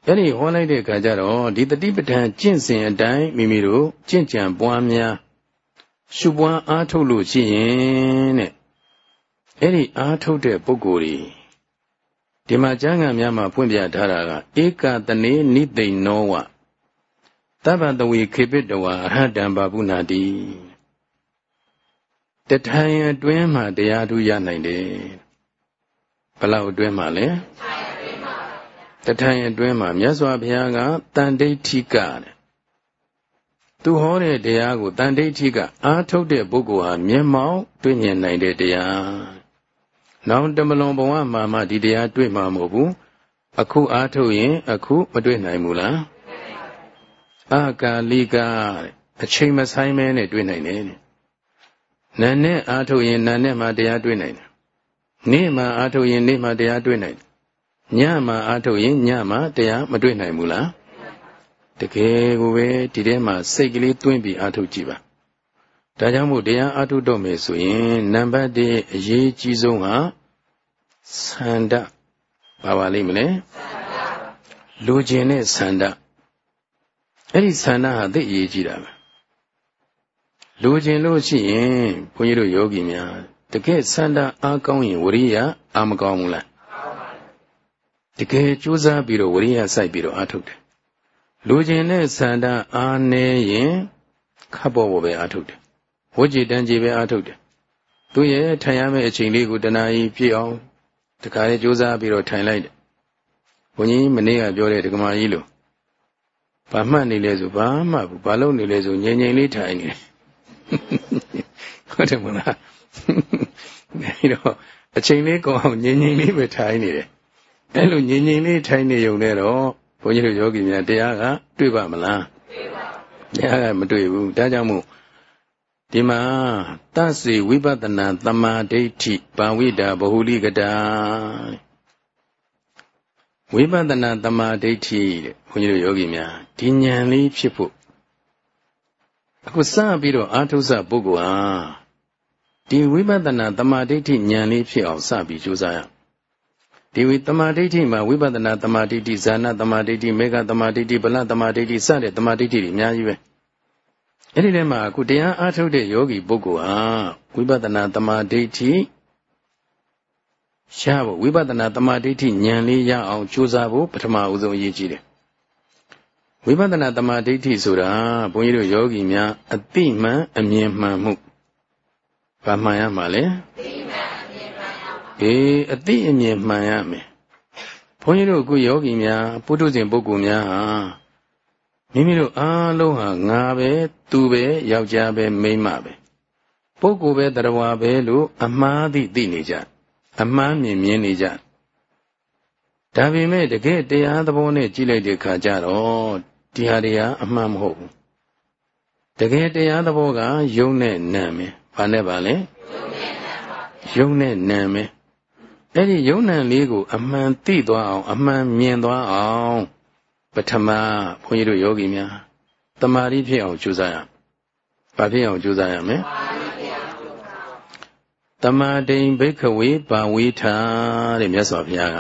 အဲ့ဒီဟောလိုက်တဲ့အခါကျတော့ဒီတတိပဋ္ဌာန်ကျင့်စဉ်အတိုင်းမိမိတို့ကျင့်ကြံပွားများရှုပွားအားထုတ်လို့ရှိရင်တဲ့အဲ့ဒီအားထုတ်တဲ့ပုဂ္ဂိုလ်တွေ ဒီမှာကျမ်းဂန်များမှာဖွင့်ပြထားတာကဧကတနေနိသိဏောဝသဗ္ဗတဝေခေပိတဝါအဟတံဘာပုနာတိတထိုင်အတွင်းမှာတရားထုရနိုင်တယ်ဘလောက်အတွင်းမှာလဲတထိုင်အတွင်းမှာမြတ်စွာဘုရားကတန်ဋိဋ္ဌိကတဲ့သူဟောတဲ့တရားကိုတန်ဋိဋ္ဌိကအားထုတ်တဲ့ပုဂ္ဂိုလ်ဟာမျက်မှောက်တွေ့မြင်နိုင်တဲ့တရား။ နောင်တမလွန်ဘဝမှာမှဒီတရားတွေ့မှာမဟုတ်ဘူး။အခုအားထုတ်ရင် အခုမတွေ့နိုင်ဘူးလား။အာကာလိကအချိန်မဆိုင်မဲနဲ့တွေ့နိုင်တယ်။နာနဲ့အားထုတ်ရင်နာနဲ့မှတရားတွေ့နိုင်တယ်။နေ့မှအားထုတ်ရင်နေ့မှတရားတွေ့နိုင်တယ်ညမှာအားထုတ်ရင်ညမှာတရားမတွေ့နိုင်ဘူးလားတကယ်ကိုပဲဒီထဲမှာစိတ်ကလေးတွင်းပြီးအားထုတ်ကြည့်ပါ ဒါကြောင့်မို့တရားအားထုတ်တော့မယ်ဆိုရင်နံပါတ်1အရေးကြီးဆုံးကဆန္ဒပါပါလိမ့်မလဲလူကျင်တဲ့ဆန္ဒအဲ့ဒီဆန္ဒဟာသိအရေးကြီးတာပဲလူကျင်လို့ရှိရင်ဘုန်းကြီးတို့ယောဂီများတကယ်ဆန္ဒအားကောင်းရင်ဝရိယအာမကောင်းဘူးလားတကယ်ကြိုးစားပြီးတော့ဝရိယစိုက်ပြီးတော့အားထုတ်တယ်လူကျင်တဲ့ဆန္ဒအားနေရင်ခပ်ပေါ်ပေါ်ပဲအားထုတ်တယ် ဝကြည်တန်းကြည်ပဲအားထုတ်တယ်သူရဲ့ထိုင်ရမယ့်အချိန်လေးကိုတဏှာကြီးပြည့်အောင်တခါလေကြိုးစားပြီးတော့ထိုင်လိုက်တယ်ဘုန်းကြီးမနေ့ကပြောတဲ့ဒကမာကြီးလို့ဘာမှတ်နေလဲဆိုဘာမှဘူးဘာလုပ်နေလဲဆိုငြိမ်ငြိမ်လေးထိုင်နေတယ်ဟုတ်တယ်မလားဒါတော့အချိန်လေးကောင်းအောင်ငြိမ်ငြိမ်လေးပဲထိုင်နေတယ်အဲ့လိုငြိမ်ငြိမ်လေးထိုင်နေုံနဲ့တော့ဘုန်းကြီးတို့ယောဂီများတရားကတွေ့ပါမလားတွေ့ပါဘူးတရားကမတွေ့ဘူးဒါကြောင့်မို့ ဒီမှာသစေဝိပဿနာသမာဓိဋ္ဌိပါဝိတာဘဟုလိကတာဝိပဿနာသမာဓိဋ္ဌိတဲ့ဘုန်းကြီးတို့ယောဂီများဒီဉာဏ်လေးဖြစ်ဖို့အခုစပြီးတော့အာထုဇပုဂ္ဂိုလ်ဟာဒီဝိပဿနာသမာဓိဋ္ဌိဉာဏ်လေးဖြစ်အောင်စပြီးကြိုးစားရအောင်ဒီဝိတမာဒိဋ္ဌိမှာဝိပဿနာတမာဒိဋ္ဌိဇာနာတမာဒိဋ္ဌိမေဃတမာဒိဋ္ဌိဗလတမာဒိဋ္ဌိစတဲ့တမာဒိဋ္ဌိတွေအများကြီးပဲ အဲ့ဒီထဲမှာအခုတရားအားထုတ်တဲ့ယောဂီပုဂ္ဂိုလ်ဟာဝိပဿနာတမာဒိဋ္ဌိရဖို့ဝိပဿနာတမာဒိဋ္ဌိဉာဏ်လေးရအောင်ကြိုးစားဖို့ပထမဦးဆုံးအရေးကြီးတယ်ဝိပဿနာတမာဒိဋ္ဌိဆိုတာဘုန်းကြီးတို့ယောဂီများအတိမှန်အမြင်မှန်မှုဘာမှန်ရမှာလဲအေးအတိအမြင်မှန်ရမယ်ဘုန်းကြီးတို့အခုယောဂီများပုထုဇဉ်ပုဂ္ဂိုလ်များဟာ မိမိတို့အားလုံးဟာငါပဲသူပဲယောက်ျားပဲမိန်းမပဲပုဂ္ဂိုလ်ပဲတရားပဲလို့အမှားသိသိနေကြအမှားမြင်မြင်နေကြဒါပေမဲ့တကယ်တရားသဘောနဲ့ကြည့်လိုက်တဲ့အခါကျတော့ဒီဟာတွေကအမှန်မဟုတ်ဘူးတကယ်တရားသဘောကယုံနဲ့နာမယ်ဘာနဲ့ပါလဲယုံနဲ့နာမယ်အဲ့ဒီယုံနာလေးကို အမှန်သိသွားအောင် အမှန်မြင်သွားအောင် ပထမဘုန်းကြီးတို့ယောဂီများတမာတိဖြစ်အောင်ကြိုးစားရဘာဖြစ်အောင်ကြိုးစားရမလဲတမာတိန်ဘိခဝေပါဝေထာတဲ့မြတ်စွာဘုရားက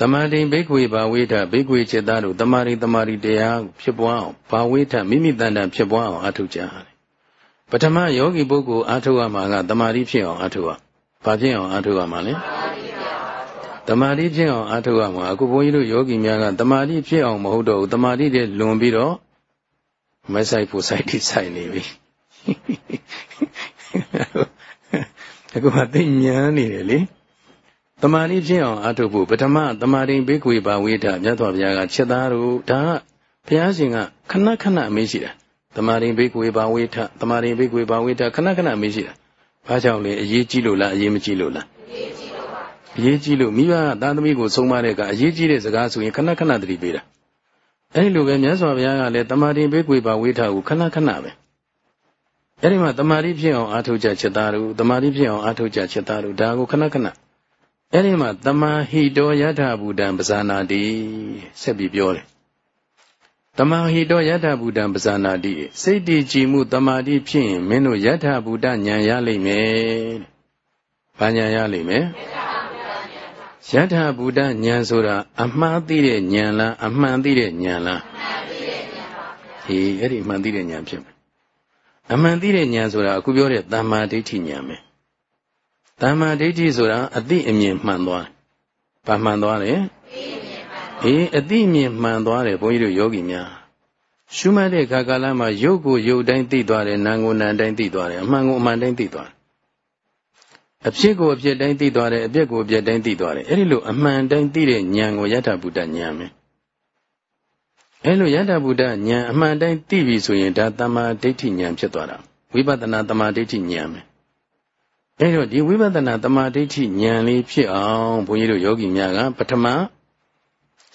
တမာတိဘိက္ခွေဘာဝိထဘိက္ခွေจิตသားတို့တမာတိတမာတိတရားဖြစ်ပွားအောင်ဘာဝိထမိမိတန်တန်ဖြစ်ပွားအောင်အထုကြတယ်ပထမယောဂီပုဂ္ဂိုလ်အထုရမှာကတမာတိဖြစ်အောင်အထုရဘာဖြစ်အောင်အထုရမှာလဲ တမာတိဖြစ်အောင်အထုရမှာအခုဘုန်းကြီးတို့ယောဂီများကတမာတိဖြစ်အောင်မဟုတ်တော့ဘူးတမာတိတဲ့လွန်ပြီးတော့မဆိုင်ဖို့စိုက်တိဆိုင်နေပြီအခုကသိဉာဏ်နေတယ်လေတမာတိဖြစ်အောင်အထုဖို့ပထမတမာတိဘိကွေပါဝိဒမြတ်စွာဘုရားကချက်သားတို့ဒါကဘုရားရှင်ကခဏခဏအမေးရှိတာတမာတိဘိကွေပါဝိထတမာတိဘိကွေပါဝိထခဏခဏအမေးရှိတာဘာကြောင့်လဲအရေးကြီးလို့လားအရေးမကြီးလို့လား အရေးကြီးလို့မိဘကသားသမီးကိုဆုံးမတဲ့ကအရေးကြီးတဲ့စကားဆိုရင်ခဏခဏသတိပေးတာအဲဒီလိုပဲမြတ်စွာဘုရားကလည်းတမာတိဘိကွေပါဝိထကိုခဏခဏပဲအဲဒီမှာတမာတိဖြစ်အောင်အာထုတ်ကြချက်သားတို့တမာတိဖြစ်အောင်အာထုတ်ကြချက်သားတို့ဒါကိုခဏခဏအဲ့ဒီမှာတမန်ဟိတောယထာဘူတံပဇာနာတိဆက်ပြီးပြောတယ်တမန်ဟိတောယထာဘူတံပဇာနာတိစိတ်တည်ကြည်မှုတမာတိဖြစ်ရင်မင်းတို့ယထာဘူတဉာဏ်ရလိမ့်မယ်ဘာဉာဏ်ရလိမ့်မယ် ယထာဘူတဉာဏ်ဆိုတာအမှန်သိတဲ့ဉာဏ်လားအမှန်သိတဲ့ဉာဏ်လားဟေးအဲ့ဒီအမှန်သိတဲ့ဉာဏ်ဖြစ်မယ်အမှန်သိတဲ့ဉာဏ်ဆိုတာအခုပြောတဲ့တမ္မာဒိဋ္ဌိဉာဏ်ပဲတမ္မာဒိဋ္ဌိဆိုတာအတိအမြင်မှန်သွားတယ်။ဘာမှန်သွားလဲ။အေးအတိအမြင်မှန်သွားတယ်ဘုန်းကြီးတို့ယောဂီများ။ရှုမှတ်တဲ့ခါကာလမှာရုပ်ကိုရုပ်တိုင်းသိသွားတယ်နာမ်ကိုနာမ်တိုင်းသိသွားတယ်အမှန်ကိုအမှန်တိုင်းသိသွားတယ်။ အဖြစ်ကိုအဖြစ်တိုင်းသိသွားတယ်အပြက်ကိုအပြက်တိုင်းသိသွားတယ်။အဲဒီလိုအမှန်တိုင်းသိတဲ့ဉာဏ်ကိုယထာဘုဒ္ဓဉာဏ်ပဲ။အဲလိုယထာဘုဒ္ဓဉာဏ်အမှန်တိုင်းသိပြီဆိုရင်ဒါတမ္မာဒိဋ္ဌိဉာဏ်ဖြစ်သွားတာဝိပဿနာတမ္မာဒိဋ္ဌိဉာဏ်ပဲအဲတော့ဒီဝိပဿနာတမာဒိဋ္ဌိဉာဏ်လေးဖြစ်အောင်ဘုန်းကြီးတို့ယောဂီများကပထမ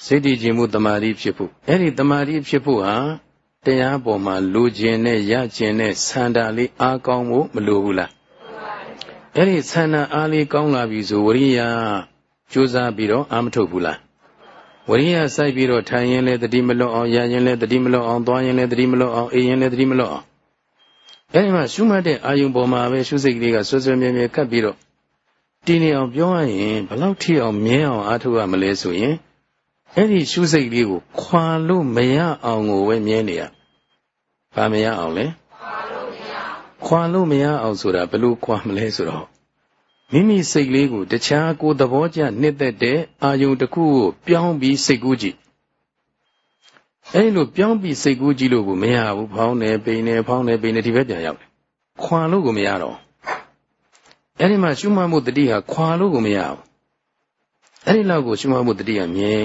စိတ်တည်ခြင်းမှုတမာတိဖြစ်ဖို့အဲ့ဒီတမာတိဖြစ်ဖို့ဟာတရားပေါ်မှာလူကျင်နဲ့ရကျင်နဲ့ဆန္ဒလေးအားကောင်းဖို့မလိုဘူးလား အဲ့ဒီဆန္ဒအားလေးကောင်းလာပြီဆိုဝရိယကြိုးစားပြီးတော့အာမထုတ်ဘူးလားဝရိယစိုက်ပြီးတော့ထိုင်ရင်လည်းတတိမလွတ်အောင်ရရင်လည်းတတိမလွတ်အောင်သွားရင်လည်းတတိမလွတ်အောင်အေးရင်လည်းတတိမလွတ်အောင်အဲဒီမှာရှုမှတ်တဲ့အာယုံပေါ်မှာပဲရှုစိတ်ကလေးကဆွဆွမြဲမြဲကပ်ပြီးတော့တည်နေအောင်ပြောရရင်ဘလောက်ထိအောင်မြဲအောင်အားထုတ်ရမလဲဆိုရင်အဲ့ဒီရှုစိတ်လေးကိုခွာလို့မရအောင်ကိုပဲမြဲနေရ။ဘာမရအောင်လဲ။ ခွာလို့မရအောင်ဆိုတာဘယ်လိုခွာမလဲဆိုတော့မိမိစိတ်လေးကိုတခြားကိုယ်သဘောကျနှစ်သက်တဲ့အာယုံတစ်ခုကိုပြောင်းပြီးစိတ်ကူးကြည့်အဲ့လိုပြောင်းပြီးစိတ်ကူးကြည့်လို့ကိုမရဘူးဖောင်းနေပိန်နေဖောင်းနေပိန်နေဒီဘက်ပြန်ရောက်တယ်ခွာလို့ကိုမရတော့အဲ့ဒီမှာရှုမှတ်မှုတတိဟာခွာလို့ကိုမရဘူးအဲ့ဒီလောက်ကိုရှုမှတ်မှုတတိဟာမြဲ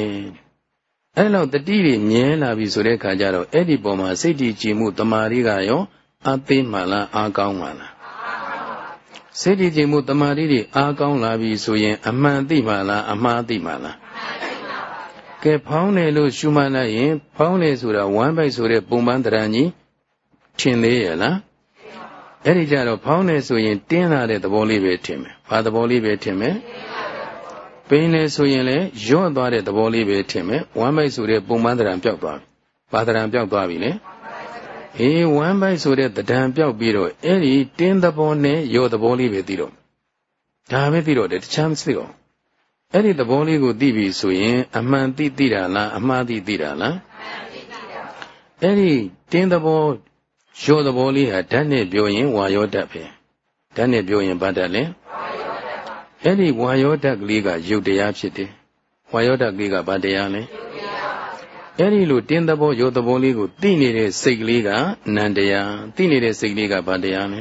အဲ့ဒီလောက်တတိတွေမြဲလာပြီဆိုတဲ့အခါကျတော့အဲ့ဒီပုံမှာစိတ်တည်ကြည်မှုတမာရီကရော အသေးမှလားအားကောင်းမှလားစိတ်တည်ကြည်မှုတမာရီတွေအားကောင်းလာပြီဆိုရင် အမှန်သိမှလားအမှားသိမှလားကဲဖောင်းတယ်လို့ရှုမှတ်လိုက်ရင်ဖောင်းတယ်ဆိုတာဝမ်းပိုက်ဆိုတဲ့ပုံပန်းတရံကြီးထင်သေးရဲ့လားအဲ့ဒီကြတော့ဖောင်းတယ်ဆိုရင်တင်းလာတဲ့သဘောလေးပဲထင်မယ်ဘာသဘောလေးပဲထင်မယ်ပိန်တယ်ဆိုရင်လည်းရော့သွားတဲ့သဘောလေးပဲထင်မယ်ဝမ်းပိုက်ဆိုတဲ့ပုံပန်းတရံပျောက်သွားပြီဘာတရံပျောက်သွားပြီလဲ အေးဝမ်းပိုက်ဆိုတဲ့တံပျောက်ပြီးတော့အဲ့ဒီတင်းသဘောနဲ့ရော့သဘောလေးပဲသိတော့ဒါပဲသိတော့တယ်တခြားမသိတော့အဲ့ဒီသဘောလေးကိုသိပြီဆိုရင် အမှန်သိသိတာလားအမှားသိသိတာလားအဲ့ဒီတင်းသဘောရောသဘောလေးဟာဓာတ်နဲ့ပြောရင်ဝါယောဓာတ်ပဲဓာတ်နဲ့ပြောရင်ဘာဓာတ်လဲအဲ့ဒီဝါယောဓာတ်ကလေးကယုတ်တရားဖြစ်တယ်ဝါယောဓာတ်ကလေးကဘာတရားလဲ အဲ့ဒီလိုတင်းသဘောရောသဘောလေးကိုသိနေတဲ့စိတ်ကလေးကနန္တရားသိနေတဲ့စိတ်ကလေးကဘာတရားလဲ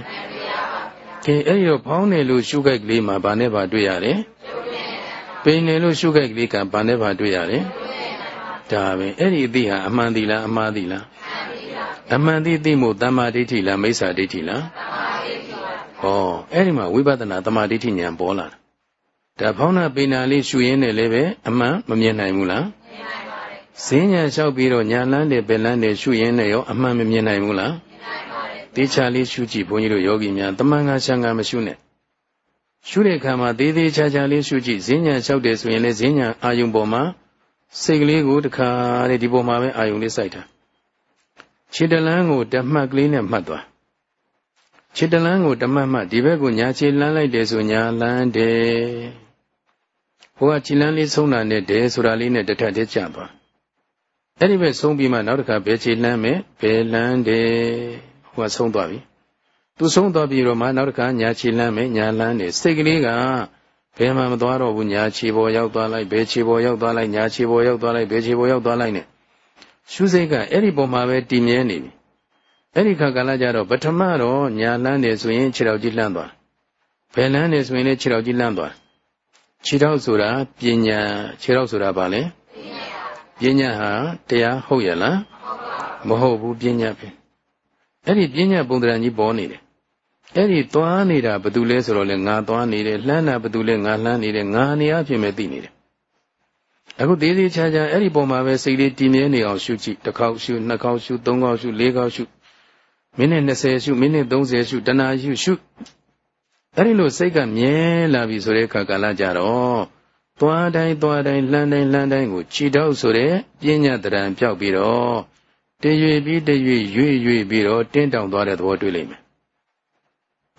ကဲအဲ့ဒီတော့ဖောင်းနေလို့ရှုခိုက်ကလေးမှာဘာနဲ့ဘာတွေ့ရလဲပိန်နေလို့ရှုခိုက်ကလေးကဘာနဲ့ဘာတွေ့ရလဲဒါပဲအဲ့ဒီအသိဟာအမှန်သီလားအမှားသီလားအမှန်သိသိမို့တမ္မာဒိဋ္ဌိလားမိစ္ဆာဒိဋ္ဌိလားဟောအဲ့ဒီမှာဝိပဿနာတမ္မာဒိဋ္ဌိဉာဏ်ပေါ်လာတာဒါဖောင်းနာပိနာလေးရှုရင်းနဲ့လည်းပဲအမှန်မမြင်နိုင်ဘူးလားမြင်နိုင်ပါတယ် ဈဉ္ညာလျှောက်ပြီးတော့ညာလန်းတယ်ပယ်လန်းတယ်ရှုရင်းနဲ့ရောအမှန်မမြင်နိုင်ဘူးလားမြင်နိုင်ပါတယ်တေချာလေးရှုကြည့်ဘုန်းကြီးတို့ယောဂီများတမန်ငါရှံငါမရှုနဲ့ရှုတဲ့အခါမှာသေးသေးချာချာလေးရှုကြည့်ဈဉ္ညာလျှောက်တယ်ဆိုရင်လည်းဈဉ္ညာအာယုံပေါ်မှာစိတ်ကလေးကိုတခါတဲ့ဒီပေါ်မှာပဲအာယုံလေးစိုက်တာခြေတလန်းကိုတမှတ်ကလေးနဲ့မှတ်သွားခြေတလန်းကိုတမှတ်မှတ်ဒီဘက်ကိုညာခြေလန်းလိုက်တယ်ဆိုညာလန်းတယ်ဟိုကခြေလန်းလေးဆုံးတာနဲ့တယ်ဆိုတာလေးနဲ့တထက်တည်းကျသွား အဲ့ဒီဘက်ဆုံးပြီးမှနောက်တစ်ခါဘယ်ခြေလန်းမယ်ဘယ်လန်းတယ်ဟိုကဆုံးသွားပြီသူဆုံးသွားပြီးတော့မှနောက်တစ်ခါညာခြေလန်းမယ်ညာလန်းတယ်စိတ်ကလေးကဘယ်မှမသွားတော့ဘူးညာခြေပေါ်ရောက်သွားလိုက်ဘယ်ခြေပေါ်ရောက်သွားလိုက်ညာခြေပေါ်ရောက်သွားလိုက်ဘယ်ခြေပေါ်ရောက်သွားလိုက်နဲ့ရှုစိတ်ကအဲ့ဒီပုံမှာပဲတည်မြဲနေပြီအဲ့ဒီခါကလာကြတော့ပထမတော့ညာလန်းနေဆိုရင်ခြေတော်ကြီးလှမ်းသွားဘယ်လန်းနေဆိုရင်လည်းခြေတော်ကြီးလှမ်းသွားခြေတော်ဆိုတာပညာခြေတော်ဆိုတာဘာလဲ ပညာဟာတရားဟုတ်ရလားမဟုတ်ဘူးပညာပဲအဲ့ဒီပညာပုံသဏ္ဍာန်ကြီးပေါ်နေတယ်အဲ့ဒီသွားနေတာဘယ်သူလဲဆိုတော့လေငါသွားနေတယ်လှမ်းတာဘယ်သူလဲငါလှမ်းနေတယ်ငါနေအဖြစ်ပဲသိနေတယ်အခုသေးသေးချာချာအဲ့ဒီပုံမှာပဲစိတ်လေးတည်မြဲနေအောင်ရှုကြည့်တစ်ခေါက်ရှုနှစ်ခေါက်ရှုသုံးခေါက်ရှုလေးခေါက်ရှုမိနစ်20ရှုမိနစ်30ရှုတနာရှုရှုအဲ့ဒီလိုစိတ်ကမြဲလာပြီဆိုတဲ့အခါကာလကြတော့ သွားတိုင်းသွားတိုင်းလှမ်းတိုင်းလှမ်းတိုင်းကိုခြေတောက်ဆိုတဲ့ပညာတရံပြောက်ပြီးတော့တရွေပြီးတရွေရွေ့ရွေ့ပြီးတော့တင်းတောင်သွားတဲ့သဘောတွေ့လိမ့်မယ်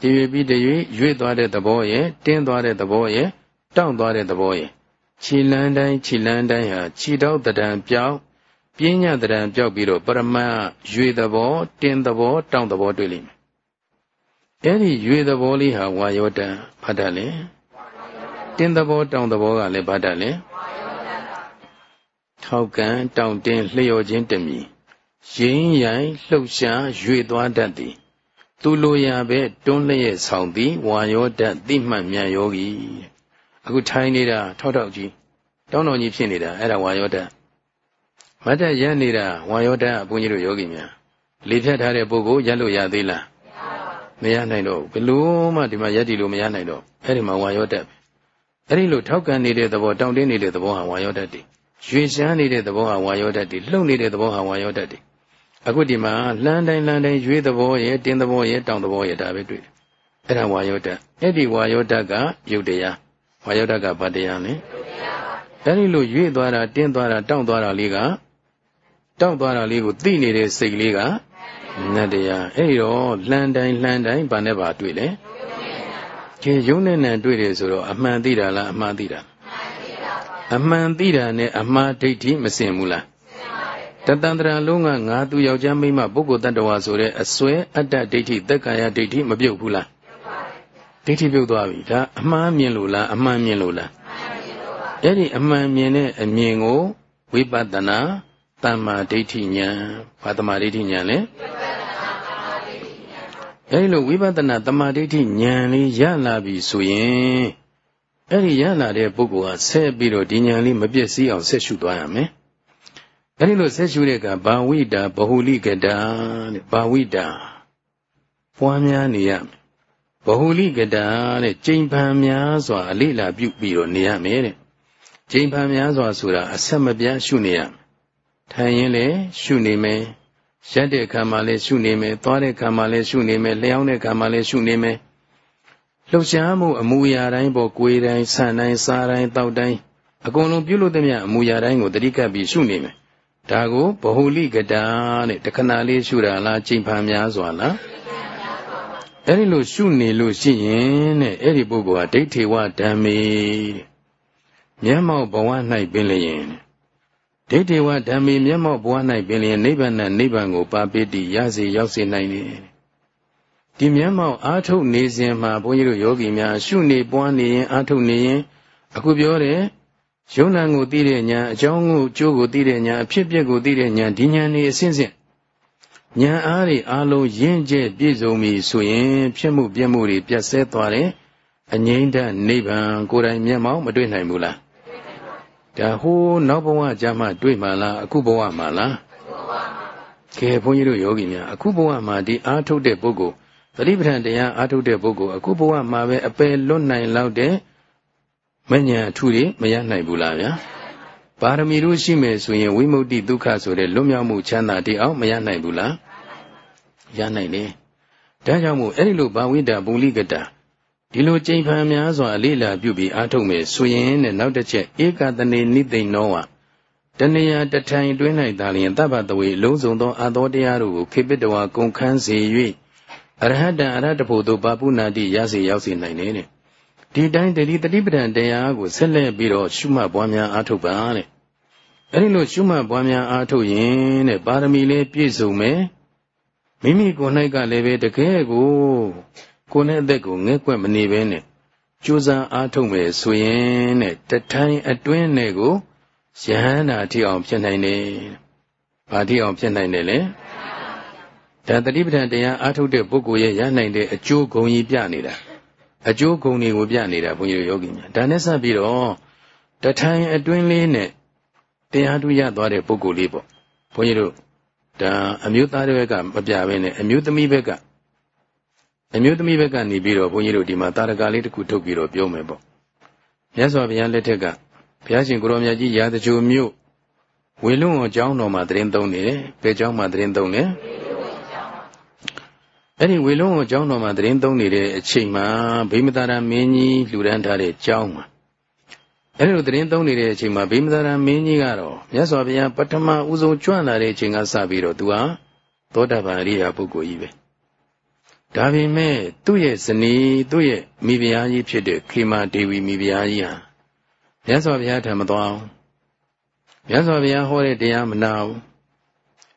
တရွေပြီးတရွေရွေ့သွားတဲ့သဘောရဲ့တင်းသွားတဲ့သဘောရဲ့တောင့်သွားတဲ့သဘောရဲ့ခြေလန်းတိုင်းခြေလန်းတိုင်းဟာခြေတောက်တံပြောက်ပြင်းညတံပြောက်ပြီးတော့ပရမတ်ရွေသဘောတင်းသဘောတောင့်သဘောတွေ့လိမ့်မယ်အဲ့ဒီရွေသဘောလေးဟာဝါယောတံဘာတလဲ တင်းသဘောတောင့်သဘောကလည်းဘာတလဲထောက်ကံတောင့်တင်းလျော်ခြင်းတမီရင်းရိုင်လှုပ်ရှားရွေသွားတတ်သည် သူလိုရာပဲတွန်းလျက်ဆောင်သည်ဝါယောတသိမှတ်မြန်ယောဂီအခုထိုင်နေတာထောက်ထောက်ကြီးတောင်းတော်ကြီးဖြစ်နေတာအဲ့ဒါဝါယောတမတ်တရနေတာဝါယောတဘုန်းကြီးတို့ယောဂီများလေဖြတ်ထားတဲ့ပုဂ္ဂိုလ်ရက်လို့ရသေးလားမရနိုင်တော့ဘယ်လို့မှဒီမှာရက်တီလို့မရနိုင်တော့အဲ့ဒီမှာဝါယောတပဲ အဲ့ဒီလိုထောက်ကန်နေတဲ့သဘောတောင်းတင်းနေတဲ့သဘောဟာဝါယောတတည်းရွေရှမ်းနေတဲ့သဘောဟာဝါယောတတည်းလှုပ်နေတဲ့သဘောဟာဝါယောတတည်းအခုဒီမှာလှမ်းတိုင်းလှမ်းတိုင်းရွေးသဘောရဲ့တင်းသဘောရဲ့တောင်းသဘောရဲ့ဒါပဲတွေ့တယ်အဲ့ဒါဝါယောတအဲ့ဒီဝါယောတကယုတ်တရားဝါယောဓာတ်ကဘာတရားလဲအဲဒီလိုရွေ့သွားတာတင်းသွားတာတောင့်သွားတာလေးကတောင့်သွားတာလေးကိုသိနေတဲ့စိတ်လေးကနတ်တရားအဲဒီတော့လှမ်းတိုင်းလှမ်းတိုင်းဘာနဲ့ပါတွေ့လဲ ကျေယုံနဲ့နံတွေ့တယ်ဆိုတော့အမှန်သိတာလားအမှားသိတာအမှန်သိတာနဲ့အမှားဒိဋ္ဌိမစင်ဘူးလားတတန္တရာလုံးကငါသူယောက်ျားမိန်းမပုဂ္ဂိုလ်တ attva ဆိုတဲ့အစွဲအတ္တဒိဋ္ဌိသက်ကာယဒိဋ္ဌိမပြုတ်ဘူးလားဒိဋ္ဌိပြုတ်သွားပြီဒါအမှန်မြင်လို့လားအမှန်မြင်လို့လားအဲ့ဒီအမှန်မြင်တဲ့အမြင်ကိုဝိပဿနာတမ္မာဒိဋ္ဌိဉာဏ်ဘာတမ္မာဒိဋ္ဌိဉာဏ်လဲ အဲ့လိုဝိပဿနာတမ္မာဒိဋ္ဌိဉာဏ်လေးရလာပြီဆိုရင်အဲ့ဒီရလာတဲ့ပုဂ္ဂိုလ်ဟာဆက်ပြီးတော့ဒီဉာဏ်လေးမပြည့်စည်အောင်ဆက်ရှုသွားရမယ်အဲ့ဒီလိုဆက်ရှုတဲ့အခါဘာဝိတာဘဟုလိကတာတဲ့ဘာဝိတာပွားများနေရမယ်ဗဟုလိကတာတဲ့ကျိန်ဖန်များစွာအလိလာပြုပြီးတော့နေရမယ်တဲ့ကျိန်ဖန်များစွာဆိုတာအဆက်မပြတ်ရှုနေရမယ်ထိုင်ရင်လည်းရှုနေမယ် ရက်တဲ့အခါမှာလည်းရှုနေမယ်သွားတဲ့အခါမှာလည်းရှုနေမယ်လျှောင်းတဲ့အခါမှာလည်းရှုနေမယ်လှုပ်ရှားမှုအမူအရာတိုင်းပေါ်ကိုယ်တိုင်းဆန်တိုင်းစားတိုင်းတောက်တိုင်းအကုန်လုံးပြုလို့တဲ့မြအမူအရာတိုင်းကိုတတိကပ်ပြီးရှုနေမယ်ဒါကိုဗဟုလိကတာတဲ့တခဏလေးရှုတာလားကျိန်ဖန်များစွာလားအဲ့ဒီလိုရှုနေလို့ရှိရင်တဲ့အဲ့ဒီပုဂ္ဂိုလ်ဟာဒိဋ္ဌိဝဓမ္မေတဲ့မျက်မှောက်ဘဝ၌ပင်လျင် ဒိဋ္ဌိဝဓမ္မေမျက်မှောက်ဘဝ၌ပင်လျင်နိဗ္ဗာန်နိဗ္ဗာန်ကိုပါပိတိရစေရောက်စေနိုင်တယ်ဒီမျက်မှောက်အာထုတ်နေစဉ်မှာဘုန်းကြီးတို့ယောဂီများရှုနေပွားနေရင်အာထုတ်နေရင်အခုပြောတဲ့ယုံနာကိုသိတဲ့ဉာဏ်အကြောင်းကိုအကျိုးကိုသိတဲ့ဉာဏ်အဖြစ်အပျက်ကိုသိတဲ့ဉာဏ်ဒီဉာဏ်นี่အစဉ်စဉ်ဉာဏ်အားတွေအလုံးရင့်ကျက်ပြည့်စုံပြီဆိုရင်ဖြစ်မှုပြည့်မှုတွေပြတ်ဆဲသွားတယ်အငိမ့်တနိဗ္ဗာန်ကိုယ်တိုင်မျက်မှောက်မတွေ့နိုင်ဘူးလား ဒါဟိုးနောက်ဘဝကြမှာတွေ့မှလားအခုဘဝမှာလားကဲဘုန်းကြီးတို့ယောဂီများအခုဘဝမှာဒီအာထုတ်တဲ့ပုဂ္ဂိုလ်သတိပဋ္ဌာန်တရားအာထုတ်တဲ့ပုဂ္ဂိုလ်အခုဘဝမှာပဲအပယ်လွတ်နိုင်လောက်တဲ့မဉ္ဇဉ်အထူးတွေမရနိုင်ဘူးလားဗျာပါရမီတို့ရှိမယ်ဆိုရင်ဝိမု ക്തി ဒုက္ခဆိုတဲ့လွတ်မြောက်မှုချမ်းသာတိအောင်မရနိုင်ဘူးလားရနိုင်တယ်ဒါကြောင့်မို့အဲ့ဒီလိုဘာဝိတာပုလိကတာ ဒီလိုကြိမ်ဖန်များစွာအလေးလာပြုပြီးအားထုတ်မယ်ဆိုရင်တဲ့နောက်တစ်ချက်ဧကတနေနိသိဏောဝတဏှာတထိုင်တွင်း၌သာလျင်တပ္ပတဝေလုံးစုံသောအာသောတရားတို့ကိုခေပိတဝါကုန်ခန်းစေ၍အရဟတံအရဟတဖို့သို့ပါပုနာတိရစေရောက်စေနိုင်တယ်တဲ့ဒီတိုင်းတတိတတိပဒံတရားကိုဆက်လက်ပြီးတော့ရှုမှတ်ပွားများအားထုတ်ပါတဲ့အဲဒီလိုရှုမှတ်ပွားများအားထုတ်ရင်တဲ့ပါရမီလေးပြည့်စုံမယ်မိမိကိုယ်၌ကလည်းပဲတကယ်ကို ကိုယ်နဲ့အသက်ကိုငဲ့ကွက်မနေဘဲနဲ့ကြိုးစားအားထုတ်မယ်ဆိုရင်တဲ့တထိုင်အတွင်းနဲ့ကိုယဟန္တာထိအောင်ဖြစ်နိုင်တယ်။ဘာထိအောင်ဖြစ်နိုင်တယ်လဲ။ဒါတတိပဋ္ဌာန်တရားအားထုတ်တဲ့ပုဂ္ဂိုလ်ရဲ့ရနိုင်တဲ့အကျိုးဂုဏ်ကြီးပြနေတာ။အကျိုးဂုဏ်တွေကိုပြနေတာဘုန်းကြီးတို့ယောဂီများ။ဒါနဲ့ဆက်ပြီးတော့တထိုင်အတွင်းလေးနဲ့တရားတူရသွားတဲ့ပုဂ္ဂိုလ်လေးပေါ့။ဘုန်းကြီးတို့ဒါအမျိုးသားတွေဘက်ကမပြဘဲနဲ့အမျိုးသမီးဘက်က အမျိုးသမီးဘက်ကနေပြီးတော့ဘုန်းကြီးတို့ဒီမှာတာရကလေးတစ်ခုထုတ်ပြီးတော့ပြောမယ်ပေါ့မြတ်စွာဘုရားလက်ထက်ကဘုရားရှင်ကိုရောမြတ်ကြီးရာဇဂျိုမြို့ဝေလွန်အောင်ကျောင်းတော်မှာတရင်သုံးနေတယ်ဘယ်ကျောင်းမှာတရင်သုံးလဲအဲ့ဒီဝေလွန်အောင်ကျောင်းတော်မှာတရင်သုံးနေတဲ့အချိန်မှာဗိမသာရမင်းကြီးလှူဒန်းထားတဲ့ကျောင်းမှာအဲ့ဒီလိုတရင်သုံးနေတဲ့အချိန်မှာဗိမသာရမင်းကြီးကတော့မြတ်စွာဘုရားပထမဦးဆုံးကြွလာတဲ့အချိန်ကစပြီးတော့သူဟာသောတာပန်အရိယာပုဂ္ဂိုလ်ကြီးပဲ ဒါပေမဲ့သူ့ရဲ့ဇနီးသူ့ရဲ့မိဖုရားကြီးဖြစ်တဲ့ခေမာဒေဝီမိဖုရားကြီးဟာမြတ်စွာဘုရားထံမသွားဘူးမြတ်စွာဘုရားဟောတဲ့တရားမနာဘူး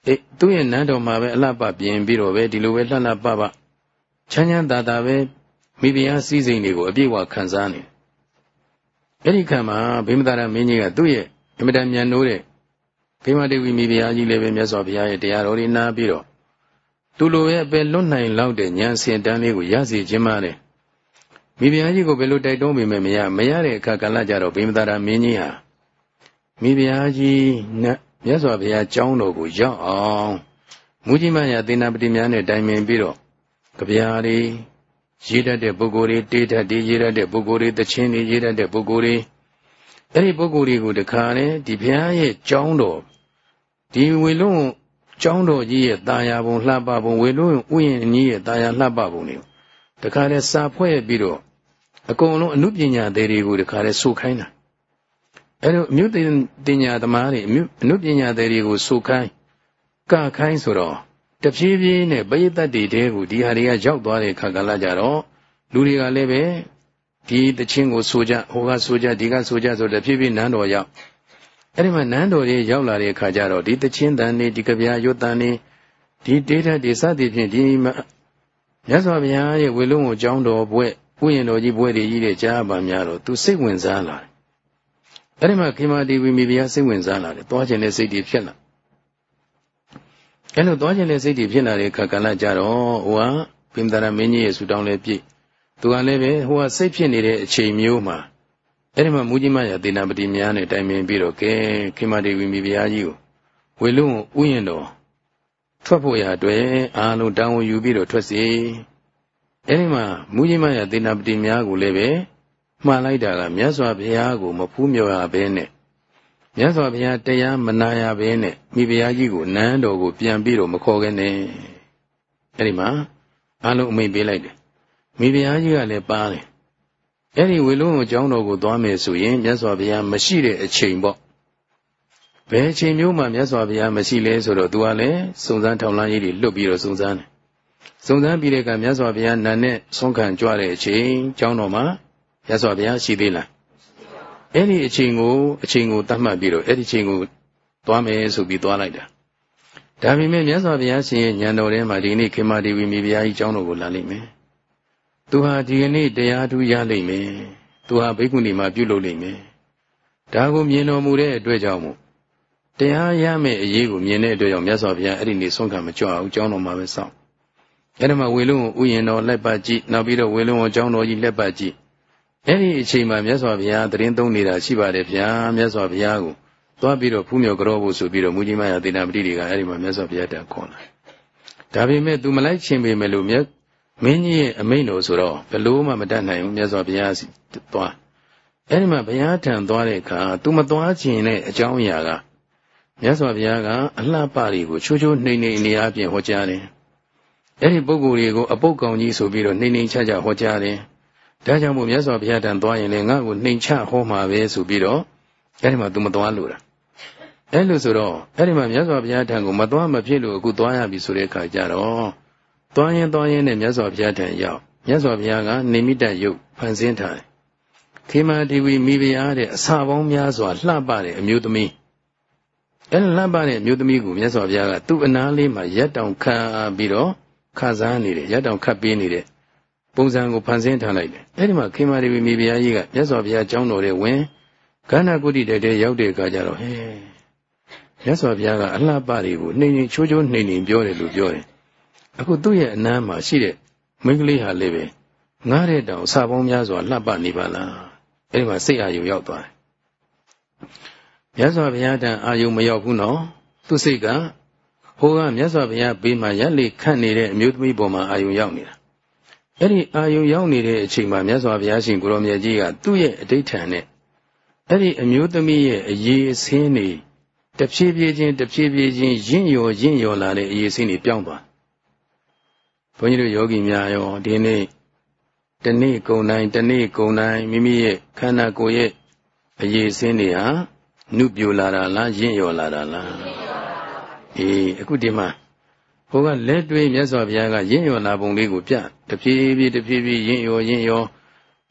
အေးသူ့ရဲ့နန်းတော်မှာပဲအလှပပြင်ပြီးတော့ပဲဒီလိုပဲလှလှပပချမ်းချမ်းသာသာပဲမိဖုရားစည်းစိမ်တွေကိုအပြည့်အဝခံစားနေအဲ့ဒီခံမှာဗိမသာရမင်းကြီးကသူ့ရဲ့အမြဲတမ်းမြန်နိုးတဲ့ခေမာဒေဝီမိဖုရားကြီးလည်းပဲမြတ်စွာဘုရားရဲ့တရားတော်တွေနားပြီးတော့ သူလိုရဲ့ပဲလွတ်နိုင်လောက်တဲ့ဉာဏ်စင်တန်းလေးကိုရစေခြင်းပါလေမိဖုရားကြီးကိုဘယ်လိုတိုက်တွန်းပေမဲ့မရမရတဲ့အခါကလည်းကြတော့ဗိမသာရမင်းကြီးဟာမိဖုရားကြီးနဲ့မြတ်စွာဘုရားကျောင်းတော်ကိုရောက်အောင်မူကြီးမရသေနာပတိများနဲ့တိုင်ပင်ပြီးတော့ကြပြားလေးရေးတတ်တဲ့ပုဂ္ဂိုလ်တွေတေးတတ်တွေရေးတတ်တဲ့ပုဂ္ဂိုလ်တွေတခြင်းတွေရေးတတ်တဲ့ပုဂ္ဂိုလ်တွေအဲ့ဒီပုဂ္ဂိုလ်တွေကိုတခါလေဒီဘုရားရဲ့ကျောင်းတော်ဒီဝေလုံး ကျောင်းတော်ကြီးရဲ့တာယာပုံလှပပုံဝေလို့ဥယျာဉ်ကြီးရဲ့တာယာလှပပုံတွေတခါတည်းစာဖွဲ့ပြီးတော့အကုန်လုံးအမှုပညာသေးတွေကိုတခါတည်းဆိုခိုင်းတာအဲ့တော့အမှုပညာသမားတွေအမှုအမှုပညာသေးတွေကိုဆိုခိုင်းကခိုင်းဆိုတော့တဖြည်းဖြည်းနဲ့ပရိသတ်တွေတဲကိုဒီဟာတွေကရောက်သွားတဲ့ခါကလာကြတော့လူတွေကလည်းပဲဒီတခြင်းကိုဆိုကြဟိုကဆိုကြဒီကဆိုကြဆိုတဖြည်းဖြည်းနန်းတော်ရောက် အဲ့ဒီမှာနန်းတော်ကြီးရောက်လာတဲ့အခါကျတော့ဒီတချင်းတန်နေဒီကြပြာရွတ်တန်နေဒီတေးထက်ဒီစသည်ဖြင့်ဒီမြတ်စွာဘုရားရဲ့ဝေလုံးကိုကျောင်းတော်ဘွဲ့ဥယျာဉ်တော်ကြီးဘွဲ့တွေကြီးတဲ့ကြားပါများတော့သူစိတ်ဝင်စားလာတယ်အဲ့ဒီမှာခေမာတီဝီမိဘုရားစိတ်ဝင်စားလာတယ်သွားခြင်းတဲ့စိတ်တွေဖြစ်လာအဲ့လိုသွားခြင်းတဲ့စိတ်တွေဖြစ်လာတဲ့အခါကလည်းကြတော့ဟိုကပိမ္တရာမင်းကြီးရဲ့ဆူတောင်းလည်းပြည့်သူကလည်းပဲဟိုကစိတ်ဖြစ်နေတဲ့အချိန်မျိုးမှာ အဲ့ဒီမှာမူကြီးမရသေနာပတိများနဲ့တိုင်ပင်ပြီးတော့ကဲခေမဒေဝီမိဖုရားကြီးကိုဝေလုံးဥယျင်တော်ထွက်ဖို့ရအတွက်အားလုံးတောင်းဝန်ယူပြီးတော့ထွက်စီအဲ့ဒီမှာမူကြီးမရသေနာပတိများကိုလည်းပဲမှားလိုက်တာကမြတ်စွာဘုရားကိုမဖူးမြော်ရဘဲနဲ့မြတ်စွာဘုရားတရားမနာရဘဲနဲ့မိဖုရားကြီးကိုနန်းတော်ကိုပြန်ပြီးတော့မခေါ်ခဲ့နဲ့အဲ့ဒီမှာအားလုံးအမိန့်ပေးလိုက်တယ်မိဖုရားကြီးကလည်းပါတယ် အဲ့ဒီဝေလုံးကိုကျောင်းတော်ကိုသွားမယ်ဆိုရင်မြတ်စွာဘုရားမရှိတဲ့အချိန်ပေါ့ဘယ်အချိန်မျိုးမှမြတ်စွာဘုရားမရှိလဲဆိုတော့သူကလည်းစုံစမ်းထောင်လှမ်းရေးတွေလွတ်ပြီးတော့စုံစမ်းတယ်စုံစမ်းပြီးတဲ့အခါမြတ်စွာဘုရားနာနဲ့ဆုံးခံကြွတဲ့အချိန်ကျောင်းတော်မှာမြတ်စွာဘုရားရှိသေးလားအဲ့ဒီအချိန်ကိုအချိန်ကိုတတ်မှတ်ပြီးတော့အဲ့ဒီအချိန်ကိုသွားမယ်ဆိုပြီးသွားလိုက်တာဒါပေမဲ့မြတ်စွာဘုရားရှင်ရဲ့ဉာဏ်တော်ထဲမှာဒီနေ့ခေမာဒေဝီမိဖုရားကြီးကျောင်းတော်ကိုလာလိမ့်မယ် သူဟာဒီကနေ့တရားထူးရလိမ့်မယ်သူဟာဘိက္ခုနီမှာပြုလုပ်လိမ့်မယ်ဒါကိုမြင်တော်မူတဲ့အတွက်ကြောင့်မို့တရားရမယ့်အရေးကိုမြင်တဲ့အတွက်ကြောင့်မြတ်စွာဘုရားအဲ့ဒီနေ့ဆုံးခံမကြွအောင်ကျောင်းတော်မှာပဲစောင့်အဲ့ဒီမှာဝေလုံးကိုဥယျင်တော်လက်ပတ်ကြည့်နောက်ပြီးတော့ဝေလုံးကိုကျောင်းတော်ကြီးလက်ပတ်ကြည့်အဲ့ဒီအချိန်မှာမြတ်စွာဘုရားတရင်သုံးနေတာရှိပါတယ်ဗျာမြတ်စွာဘုရားကိုသွားပြီးတော့ဖူးမြော်ကြောဖို့ဆိုပြီးတော့မူကြီးမယသေနာပတိတွေကအဲ့ဒီမှာမြတ်စွာဘုရားတန်ခေါ်လာဒါပေမဲ့ तू မလိုက်ချင်းပေမဲ့လို့မြတ် မင်းကြီးရဲ့အမိန့်တော်ဆိုတော့ဘလို့မှမတတ်နိုင်ဘူးမြတ်စွာဘုရားစီသွားအဲ့ဒီမှာဘုရားထံသွားတဲ့အခါ तू မသွားခြင်းနဲ့အကြောင်းအရာကမြတ်စွာဘုရားကအလှပတွေကိုချိုးချိုးနှိမ့်နှိမ့်အနေအချင်းဟောကြားတယ်အဲ့ဒီပုဂ္ဂိုလ်တွေကိုအပုတ်ကောင်ကြီးဆိုပြီးတော့နှိမ့်နှိမ့်ချချဟောကြားတယ်ဒါကြောင့်မို့မြတ်စွာဘုရားတန်သွားရင်လည်းငါ့ကိုနှိမ်ချဟောမှာပဲဆိုပြီးတော့အဲ့ဒီမှာ तू မသွားလို့တာအဲ့လိုဆိုတော့အဲ့ဒီမှာမြတ်စွာဘုရားထံကိုမသွားမဖြစ်လို့အခုသွားရပြီဆိုတဲ့အခါကျတော့ သွားရင်သွားရင်နဲ့မြတ်စွာဘုရားထံရောက်မြတ်စွာဘုရားကနေမိတရုပ်ဖန်ဆင်းထားတယ်ခေမာဒီဝီမိဖုရားတဲ့အစာပေါင်းများစွာလှပတဲ့အမျိုးသမီးအဲ့လှပတဲ့အမျိုးသမီးကိုမြတ်စွာဘုရားကသူ့အနားလေးမှာရက်တောင်ခံပြီးတော့ခါစားနေတယ်ရက်တောင်ခတ်ပေးနေတဲ့ပုံစံကိုဖန်ဆင်းထားလိုက်တယ်အဲ့ဒီမှာခေမာဒီဝီမိဖုရားကြီးကမြတ်စွာဘုရားကျောင်းတော်တဲ့ဝင်ကန္နာကုတိတဲ့တဲ့ရောက်တဲ့အခါကျတော့ဟဲမြတ်စွာဘုရားကအလှပတွေကိုနှိမ့်နှိမ့်ချိုးချိုးနှိမ့်နှိမ့်ပြောတယ်လို့ပြောတယ် အခုသူ့ရဲ့အနမ်းမှာရှိတဲ့မိန်းကလေးဟာလည်းပဲငားတဲ့တောင်စာပေါင်းများစွာလှပနေပါလားအဲ့ဒီမှာစိတ်အာယုံရောက်သွားတယ်မြတ်စွာဘုရားတန်အာယုံမရောက်ဘူးနော်သူစိတ်ကဟိုကမြတ်စွာဘုရားဘေးမှာရက်လေခတ်နေတဲ့အမျိုးသမီးပေါ်မှာအာယုံရောက်နေတာအဲ့ဒီအာယုံရောက်နေတဲ့အချိန်မှာမြတ်စွာဘုရားရှင်ကိုရောမြတ်ကြီးကသူ့ရဲ့အဋိဋ္ဌံနဲ့အဲ့ဒီအမျိုးသမီးရဲ့အရေးအစင်းနေတဖြည်းဖြည်းချင်းတဖြည်းဖြည်းချင်းရင့်ရော်ရင့်ရော်လာတဲ့အရေးအစင်းတွေပြောင်းသွား ဘုန်းကြီးတို့ယောဂီများရောဒီနေ့တနေ့ကုံတိုင်းတနေ့ကုံတိုင်းမိမိရဲ့ခန္ဓာကိုယ်ရဲ့အရေးအစင်းတွေဟာနုပြိုလာတာလားရင့်ရော်လာတာလားအေးအခုဒီမှာဟိုကလက်တွေ့မြတ်စွာဘုရားကရင့်ရော်လာပုံလေးကိုပြတဖြည်းဖြည်းတဖြည်းဖြည်းရင့်ရော်ရင့်ရော်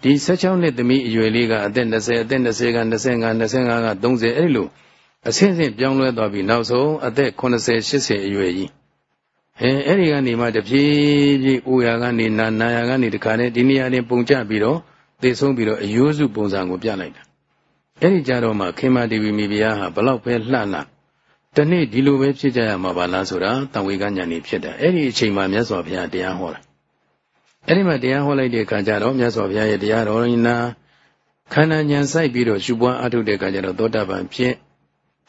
ဒီ16နှစ်သမီးအရွယ်လေးကအသက်20အသက်20က25 25က30အဲ့လိုအဆင့်ဆင့်ပြောင်းလဲသွားပြီးနောက်ဆုံးအသက်80 80အရွယ်ကြီး အဲအဲ့ဒီကနေမှတဖြည်းဖြည်းအိုရာကနေနာနာရာကနေတခါနဲ့ဒီနေရာနဲ့ပုံကျပြီးတော့သိဆုံးပြီးတော့အယိုးစုပုံစံကိုပြလိုက်တာအဲ့ဒီကြတော့မှခေမဒေဝီမိဖုရားဟာဘလောက်ပဲလှလှတနေ့ဒီလိုပဲဖြစ်ကြရမှာပါလားဆိုတာတန်ဝေကညာနေဖြစ်တာအဲ့ဒီအချိန်မှာမြတ်စွာဘုရားတရားဟောတာအဲ့ဒီမှာတရားဟောလိုက်တဲ့အခါကျတော့မြတ်စွာဘုရားရဲ့တရားတော်ရင်းနာခန္ဓာဉာဏ်စိုက်ပြီးတော့ရှုပွားအထုတ်တဲ့အခါကျတော့သောတာပန်ဖြစ်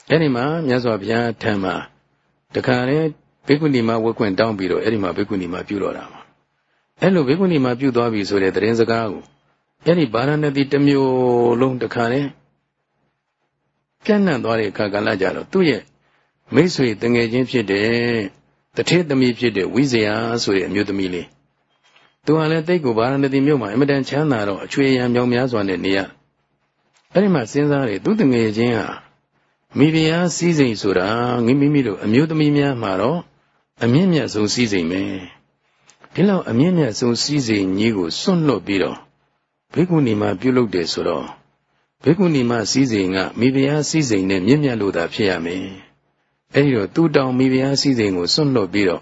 အဲ့ဒီမှာမြတ်စွာဘုရားထံမှာတခါလေ ဘေကုဏီမဝက်ခွင့်တောင်းပြီးတော့အဲ့ဒီမှာဘေကုဏီမပြုတော့တာပါအဲ့လိုဘေကုဏီမပြုသွားပြီဆိုတဲ့သတင်းစကားကိုအဲ့ဒီဗာရဏသီတစ်မျိုးလုံးတခါလေပြန့်နှံ့သွားတဲ့အခါကလည်းကြတော့သူ့ရဲ့မိတ်ဆွေတငယ်ချင်းဖြစ်တဲ့တထေသမီးဖြစ်တဲ့ဝိဇယဆိုတဲ့အမျိုးသမီးလေးသူဟာလည်းတိတ်ကိုဗာရဏသီမြို့မှာအင်မတန်ချမ်းသာတော့အချွေရံမြောင်များစွာနဲ့နေရအဲ့ဒီမှာစဉ်းစားတယ်သူတငယ်ချင်းဟာမိဖုရားစည်းစိမ်ဆိုတာငိမိမိတို့အမျိုးသမီးများမှာတော့ အမြင့်မြတ်ဆုံးစည်းစိမ်ပဲဒီလောက်အမြင့်မြတ်ဆုံးစည်းစိမ်ကြီးကိုစွန့်လွတ်ပြီးတော့ဘေကုဏီမှာပြုလုပ်တယ်ဆိုတော့ဘေကုဏီမှာစည်းစိမ်ကမိဖုရားစည်းစိမ်နဲ့မြင့်မြတ်လို့သာဖြစ်ရမယ်အဲဒီတော့သူတောင်မိဖုရားစည်းစိမ်ကိုစွန့်လွတ်ပြီးတော့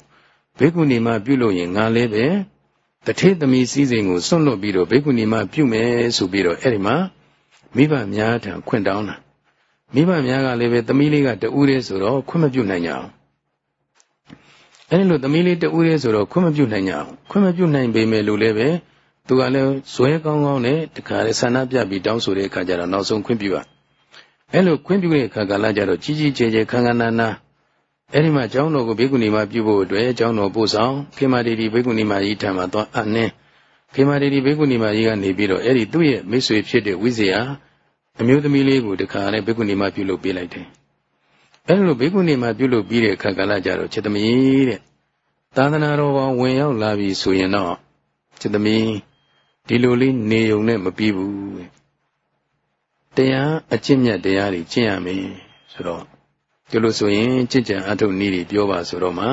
ဘေကုဏီမှာပြုလုပ်ရင်ငါလည်းပဲတထေသမီးစည်းစိမ်ကိုစွန့်လွတ်ပြီးတော့ဘေကုဏီမှာပြုမယ်ဆိုပြီးတော့အဲ့ဒီမှာမိဘများထံခွင့်တောင်းတာမိဘများကလည်းပဲသမီးလေးကတူးရဲဆိုတော့ခွင့်မပြုနိုင်ကြအောင် အဲဒီလိုသမီးလေးတူးရဲဆိုတော့ခွင့်မပြုနိုင်ကြအောင်ခွင့်မပြုနိုင်ပေမဲ့လို့လည်းပဲသူကလည်းဇွဲကောင်းကောင်းနဲ့တခါလေဆန္ဒပြပြီးတောင်းဆိုတဲ့အခါကျတော့နောက်ဆုံးခွင့်ပြုရအဲလိုခွင့်ပြုတဲ့အခါကလည်းကြတော့ကြီးကြီးကျယ်ကျယ်ခန်းခန်းနာနာအဲဒီမှာကျောင်းတော်ကိုဘေကုဏီမှာပြုဖို့အတွက်ကျောင်းတော်ပို့ဆောင်ခေမာတီတီဘေကုဏီမှာကြီးထံမှာသွားအနှင်းခေမာတီတီဘေကုဏီမှာကြီးကနေပြီးတော့အဲဒီသူ့ရဲ့မိတ်ဆွေဖြစ်တဲ့ဝိဇ္ဇာအမျိုးသမီးလေးကိုတခါနဲ့ဘေကုဏီမှာပြုလုပ်ပေးလိုက်တယ် အဲလိုဘေကုဏီမှာပြုလုပ်ပြီးတဲ့အခါကလည်းကြတော့ချက်သမီးတဲ့သာသနာတော်ဘောင်ဝင်ရောက်လာပြီဆိုရင်တော့ချက်သမီးဒီလိုလေးနေုံနဲ့မပြီးဘူးတရားအကျင့်မြတ်တရားတွေကျင့်ရမယ်ဆိုတော့ဒီလိုဆိုရင်ကြင်ကြံအထုတ်နည်းတွေပြောပါဆိုတော့မှ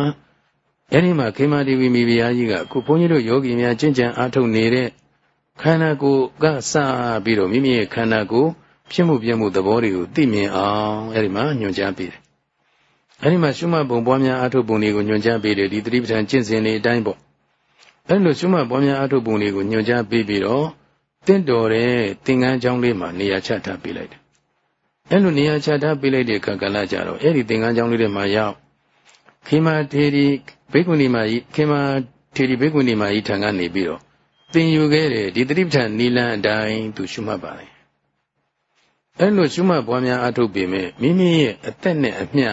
အဲ့ဒီမှာခေမာဒေဝီမိဖုရားကြီးကခုဘုန်းကြီးတို့ယောဂီများကြင်ကြံအထုတ်နေတဲ့ခန္ဓာကိုယ်ကစပြီးတော့မိမိရဲ့ခန္ဓာကိုယ် ဖြစ်မှုပြမှုသဘောတွေကိုသိမြင်အောင်အဲ့ဒီမှာညွှန်ကြားပေးတယ်အဲ့ဒီမှာရှုမှတ်ပုံပွားများအထုတ်ပုံတွေကိုညွှန်ကြားပေးတယ်ဒီသတိပဋ္ဌာန်ကျင့်စဉ်တွေအတိုင်းပေါ့အဲ့လိုရှုမှတ်ပွားများအထုတ်ပုံတွေကိုညွှန်ကြားပေးပြီးတော့တင့်တော်တဲ့သင်္ကန်းကျောင်းလေးမှာနေရာချထားပေးလိုက်တယ်အဲ့လိုနေရာချထားပေးလိုက်တဲ့အခါကလည်းကြတော့အဲ့ဒီသင်္ကန်းကျောင်းလေးတွေမှာရောက်ခေမာထေရီဘေကုဏီမာကြီးခေမာထေရီဘေကုဏီမာကြီးထံကနေပြီးတော့သင်ယူခဲ့တဲ့ဒီတတိပဋ္ဌာန်နိလန်အတိုင်းသူရှုမှတ်ပါလေ အဲ့လိုရှုမှတ်ပွားများအထုတ်ပေမဲ့မိမိရဲ့အသက်နဲ့အမျှ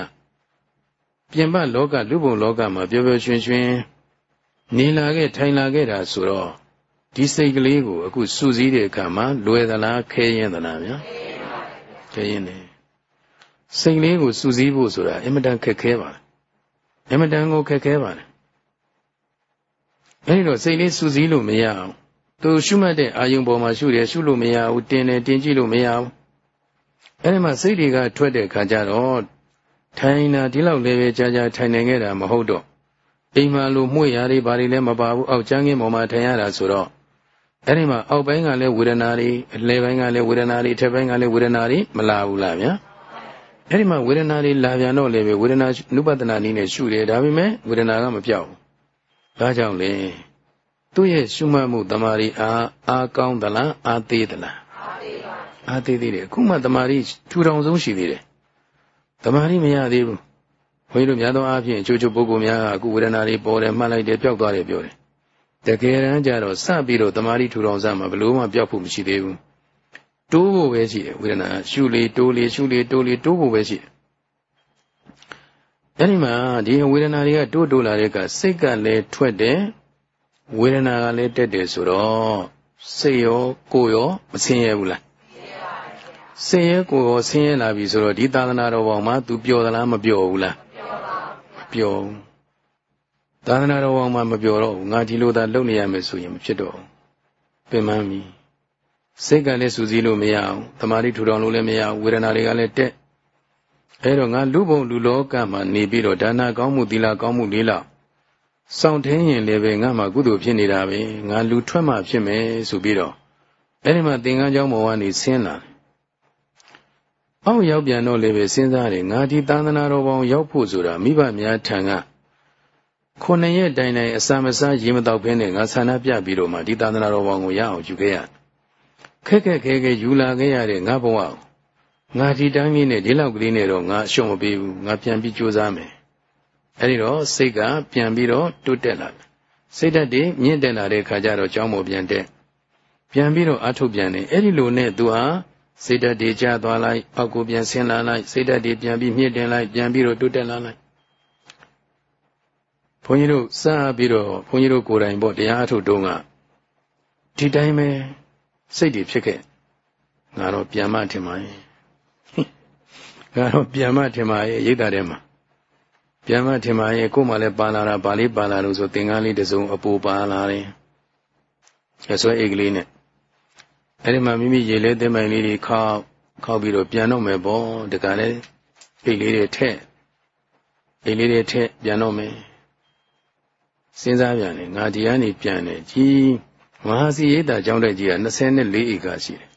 ပြင်ပလောကလူဘုံလောကမှာပျော်ပျော်ရွှင်ရွှင်နေလာခဲ့ထိုင်လာခဲ့တာဆိုတော့ဒီစိတ်ကလေးကိုအခုစူးစီးတဲ့အခါမှာလွယ်သလားခဲရင်သလားဗျာခဲရင်တယ်စိတ်လေးကိုစူးစီးဖို့ဆိုတာအင်မတန်ခက်ခဲပါအင်မတန်ကိုခက်ခဲပါတယ်အဲဒီတော့စိတ်လေးစူးစီးလို့မရအောင်သူရှုမှတ်တဲ့အာယုံပေါ်မှာရှုတယ်ရှုလို့မရဘူးတင်တယ်တင်ကြည့်လို့မရဘူး အဲဒီမှာစိတ်တွေကထွက်တဲ့ခါကျတော့ထိုင်တာဒီလောက်လည်းပဲကြာကြာထိုင်နေခဲ့တာမဟုတ်တော့အိမ်မှာလိုမှုရာတွေဘာတွေလည်းမပါဘူးအောက်ကျန်းကင်းပေါ်မှာထိုင်ရတာဆိုတော့အဲ့ဒီမှာအောက်ပိုင်းကလည်းဝေဒနာတွေအလယ်ပိုင်းကလည်းဝေဒနာတွေအထက်ပိုင်းကလည်းဝေဒနာတွေမလာဘူးလားဗျာအဲ့ဒီမှာဝေဒနာတွေလာပြန်တော့လည်းပဲဝေဒနာနုပဒနာနည်းနဲ့ရှုတယ်ဒါပေမဲ့ဝေဒနာကမပြောက်ဘူးဒါကြောင့်လေသူ့ရဲ့ရှုမှတ်မှုတမာရီအားအားကောင်းသလားအားသေးသလား အားသေးပါအားသေးသေးတယ်အခုမှတမာရီထူထောင်ဆုံးရှိသေးတယ်တမာရီမရသေးဘူးဘုန်းကြီးတို့များသောအားဖြင့်အချို့ချို့ပုဂ္ဂိုလ်များကအခုဝေဒနာတွေပေါ်တယ်မှတ်လိုက်တယ်ပျောက်သွားတယ်ပြောတယ်တကယ်တမ်းကျတော့စပြီးတော့တမာရီထူထောင်စမှာဘလို့မှပျောက်ဖို့မရှိသေးဘူးတိုးဖို့ပဲရှိတယ်ဝေဒနာရှုလေတိုးလေရှုလေတိုးလေတိုးဖို့ပဲရှိတယ်အဲဒီမှာဒီဝေဒနာတွေကတိုးတိုးလာတဲ့ကစိတ်ကလည်းထွက်တယ်ဝေဒနာကလည်းတက်တယ်ဆိုတော့စိတ်ရောကိုယ်ရောမဆင်းရဲဘူးလား ဆင်းရဲကိုယ်ရောဆင်းရဲလာပြီဆိုတော့ဒီသာသနာတော်ဘောင်မှာ तू ပျော်သလားမပျော်ဘူးလားမပျော်ဘူးသာသနာတော်ဘောင်မှာမပျော်တော့ဘူးငါဒီလိုသာလုပ်နေရမယ်ဆိုရင်မဖြစ်တော့ဘူးပင်ပန်းပြီစိတ်ကလည်းစူးစီးလို့မရအောင်တမာတိထူထောင်လို့လည်းမရအောင်ဝေဒနာတွေကလည်းတက်အဲတော့ငါလူဘုံလူလောကမှာနေပြီးတော့ဒါနကောင်းမှုသီလကောင်းမှုလေးလောက်စောင့်ထင်းရင်လည်းပဲငါမှကုသိုလ်ဖြစ်နေတာပဲငါလူထွက်မှဖြစ်မယ်ဆိုပြီးတော့အဲဒီမှာသင်္ကန်းเจ้าဘဝနေဆင်းလာတယ်။ အောက်ရောက်ပြန်တော့လည်းပဲစဉ်းစားတယ်ငါဒီသာသနာတော်ဘောင်ရောက်ဖို့ဆိုတာမိဘများထံကခုနှစ်ရက်တိုင်တိုင်အစာမစားရေမတော့ဖင်းနဲ့ငါဆန္ဒပြပြီးတော့မှဒီသာသနာတော်ဘောင်ကိုရအောင်ယူခဲ့ရခက်ခက်ခဲခဲယူလာခဲ့ရတဲ့ငါဘဝငါဒီတိုင်းလေးနဲ့ဒီလောက်ကလေးနဲ့တော့ငါအရှုံးမပေးဘူးငါပြန်ပြီးကြိုးစားမယ်အဲဒီတော့စိတ်ကပြန်ပြီးတော့တိုးတက်လာစိတ်ဓာတ်တွေမြင့်တက်လာတဲ့ခါကျတော့ကြောင်းပေါ်ပြန်တက်ပြန်ပြီးတော့အထုတ်ပြန်တယ်အဲဒီလိုနဲ့သူဟာ စိတ်ဓာတ်တွေကျသွားလိုက်အောက်ကိုပြန်ဆင်းလာလိုက်စိတ်ဓာတ်တွေပြန်ပြီးမြင့်တင်လိုက်ပြန်ပြီးတော့တိုးတက်လာလိုက်ဘုန်းကြီးတို့စပြီးတော့ဘုန်းကြီးတို့ကိုယ်တိုင်ပေါ့တရားအထုတ်တုန်းကဒီတိုင်းပဲစိတ်တွေဖြစ်ခဲ့ငါတော့ပြန်မထင်ပါရဲ့ငါတော့ပြန်မထင်ပါရဲ့ရိတ်တာထဲမှာပြန်မထင်ပါရဲ့ကို့မှလည်းပါလာတာဗာလေးပါလာလို့ဆိုသင်္ကန်းလေးတစ်စုံအပူပါလာတယ်အစွဲအိတ်ကလေးနဲ့ အဲ့ဒီမှာမိမိရေလဲသင်္ပိုင်လေးတွေခောက်ခောက်ပြီးတော့ပြန်တော့မယ်ပေါ့တကယ်လည်းအိတ်လေးတွေထက်အိတ်လေးတွေထက်ပြန်တော့မယ်စဉ်းစားပြန်လေငါဒီကနေပြန်တယ်ကြီးမဟာစီရိတ်တာကျောင်းတက်ကြီးက24ဧကရှိတယ်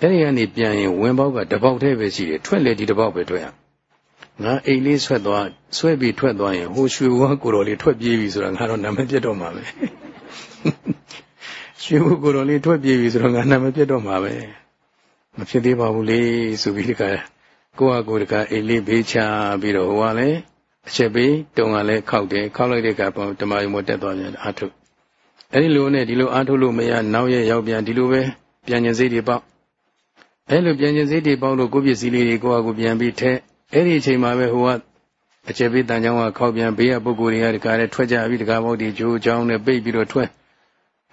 အဲ့ဒီကနေပြန်ရင်ဝင်ပေါက်ကတပေါက်တည်းပဲရှိတယ်ထွက်လေဒီတပေါက်ပဲထွက်ရငါအိတ်လေးဆွဲသွားဆွဲပြီးထွက်သွားရင်ဟိုရွှေဘဝကိုတော်လေးထွက်ပြေးပြီဆိုတော့ငါတော့နာမည်ပြတ်တော့မှာပဲ ရွှေဘဝကိုတော်လေးထွက်ပြေးပြီဆိုတော့ငါနာမည်ပြတ်တော့မှာပဲမဖြစ်သေးပါဘူးလေဆိုပြီးဒီကကိုယ့်ဟာကိုယ်တကအိတ်လေးဘေးချပြီးတော့ဟိုကလည်းအချက်ပေးတုံကလည်းခောက်တယ်ခောက်လိုက်တဲ့အခါဓမ္မယုံမတက်သွားပြန်အာထုအဲ့ဒီလိုနဲ့ဒီလိုအာထုလို့မရနောက်ရရောက်ပြန်ဒီလိုပဲပြန်ကျင်စိတ်တွေပေါက်အဲ့လိုပြန်ကျင်စိတ်တွေပေါက်လို့ကိုယ့်ပစ္စည်းလေးတွေကိုယ့်ဟာကိုယ်ပြန်ပြီးထဲအဲ့ဒီအချိန်မှာပဲဟိုကအချက်ပေးတန်ချောင်းကခောက်ပြန်ဘေးကပုဂ္ဂိုလ်တွေကဒီကားနဲ့ထွက်ကြပြီးဒီကားဘောက်ဒီဂျိုးချောင်းနဲ့ပိတ်ပြီးတော့ထွက်